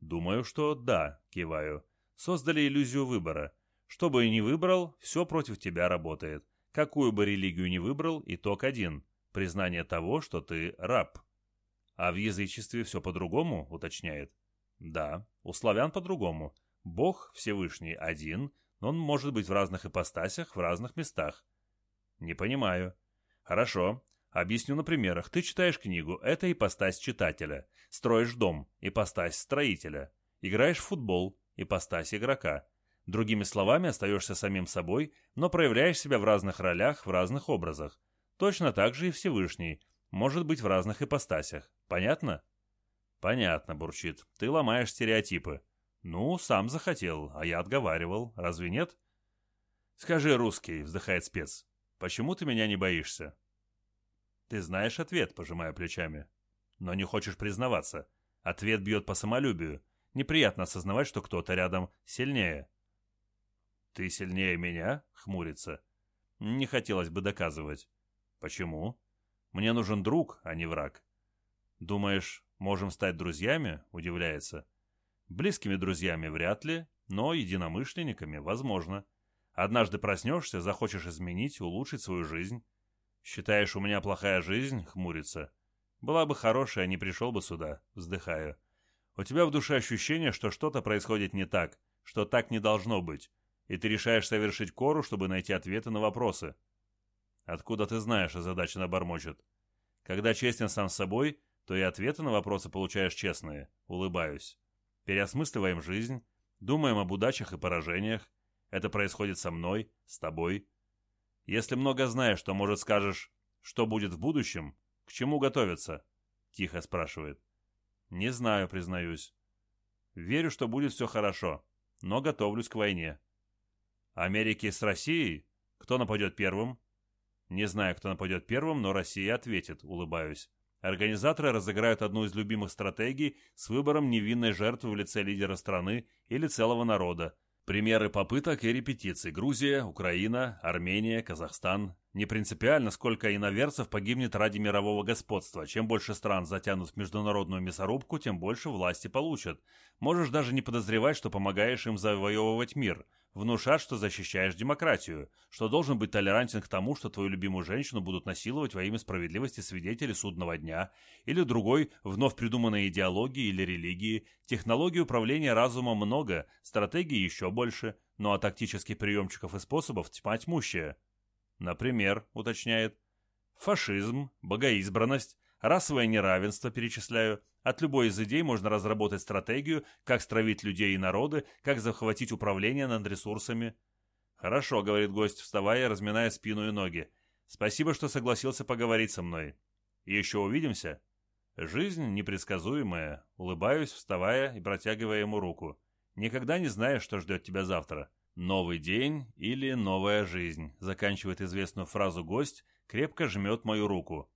Думаю, что да, киваю. Создали иллюзию выбора. Что бы и ни выбрал, все против тебя работает. Какую бы религию ни выбрал, итог один. Признание того, что ты раб. А в язычестве все по-другому, уточняет. Да, у славян по-другому. Бог Всевышний один, он может быть в разных ипостасях, в разных местах. Не понимаю. Хорошо. Объясню на примерах. Ты читаешь книгу, это ипостась читателя. Строишь дом, ипостась строителя. Играешь в футбол, ипостась игрока. Другими словами, остаешься самим собой, но проявляешь себя в разных ролях, в разных образах. Точно так же и Всевышний. Может быть в разных ипостасях. Понятно? Понятно, бурчит. Ты ломаешь стереотипы. Ну, сам захотел, а я отговаривал. Разве нет? Скажи, русский, вздыхает спец. Почему ты меня не боишься? Ты знаешь ответ, пожимая плечами. Но не хочешь признаваться. Ответ бьет по самолюбию. Неприятно осознавать, что кто-то рядом сильнее. «Ты сильнее меня?» — хмурится. «Не хотелось бы доказывать». «Почему?» «Мне нужен друг, а не враг». «Думаешь, можем стать друзьями?» — удивляется. «Близкими друзьями вряд ли, но единомышленниками возможно. Однажды проснешься, захочешь изменить, улучшить свою жизнь. «Считаешь, у меня плохая жизнь?» — хмурится. «Была бы хорошая, не пришел бы сюда», — вздыхаю. «У тебя в душе ощущение, что что-то происходит не так, что так не должно быть, и ты решаешь совершить кору, чтобы найти ответы на вопросы». «Откуда ты знаешь?» — озадаченно бормочет. «Когда честен сам с собой, то и ответы на вопросы получаешь честные», — улыбаюсь. «Переосмысливаем жизнь, думаем об удачах и поражениях. Это происходит со мной, с тобой, если много знаешь, то, может, скажешь, что будет в будущем? К чему готовиться?» — тихо спрашивает. «Не знаю, признаюсь. Верю, что будет все хорошо, но готовлюсь к войне». «Америки с Россией? Кто нападет первым?» «Не знаю, кто нападет первым, но Россия ответит», — улыбаюсь. Организаторы разыграют одну из любимых стратегий с выбором невинной жертвы в лице лидера страны или целого народа, Примеры попыток и репетиций. Грузия, Украина, Армения, Казахстан. Не принципиально, сколько иноверцев погибнет ради мирового господства. Чем больше стран затянут в международную мясорубку, тем больше власти получат. Можешь даже не подозревать, что помогаешь им завоевывать мир – внушат, что защищаешь демократию, что должен быть толерантен к тому, что твою любимую женщину будут насиловать во имя справедливости свидетели судного дня, или другой вновь придуманной идеологии или религии, технологий управления разумом много, стратегии еще больше, ну а тактических приемчиков и способов тьма тьмущая. Например, уточняет, фашизм, богоизбранность, расовое неравенство, перечисляю, от любой из идей можно разработать стратегию, как стравить людей и народы, как захватить управление над ресурсами. «Хорошо», — говорит гость, вставая, разминая спину и ноги. «Спасибо, что согласился поговорить со мной. Еще увидимся?» Жизнь непредсказуемая. Улыбаюсь, вставая и протягивая ему руку. Никогда не знаешь, что ждет тебя завтра. Новый день или новая жизнь. Заканчивает известную фразу гость, крепко жмет мою руку.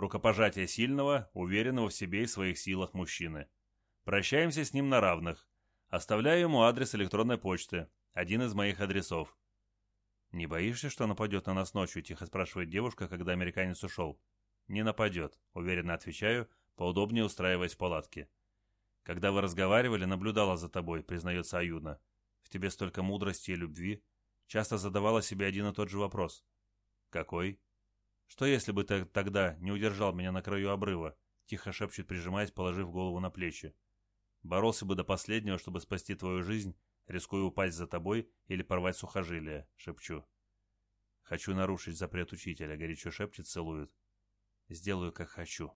Рукопожатие сильного, уверенного в себе и своих силах мужчины. Прощаемся с ним на равных. Оставляю ему адрес электронной почты, один из моих адресов. «Не боишься, что нападет на нас ночью?» – тихо спрашивает девушка, когда американец ушел. «Не нападет», – уверенно отвечаю, поудобнее устраиваясь в палатке. «Когда вы разговаривали, наблюдала за тобой», – признается Аюна. «В тебе столько мудрости и любви. Часто задавала себе один и тот же вопрос». «Какой?» Что если бы ты тогда не удержал меня на краю обрыва? Тихо шепчет, прижимаясь, положив голову на плечи. Боролся бы до последнего, чтобы спасти твою жизнь, рискуя упасть за тобой или порвать сухожилие, шепчу. Хочу нарушить запрет учителя, горячо шепчет, целует. Сделаю, как хочу.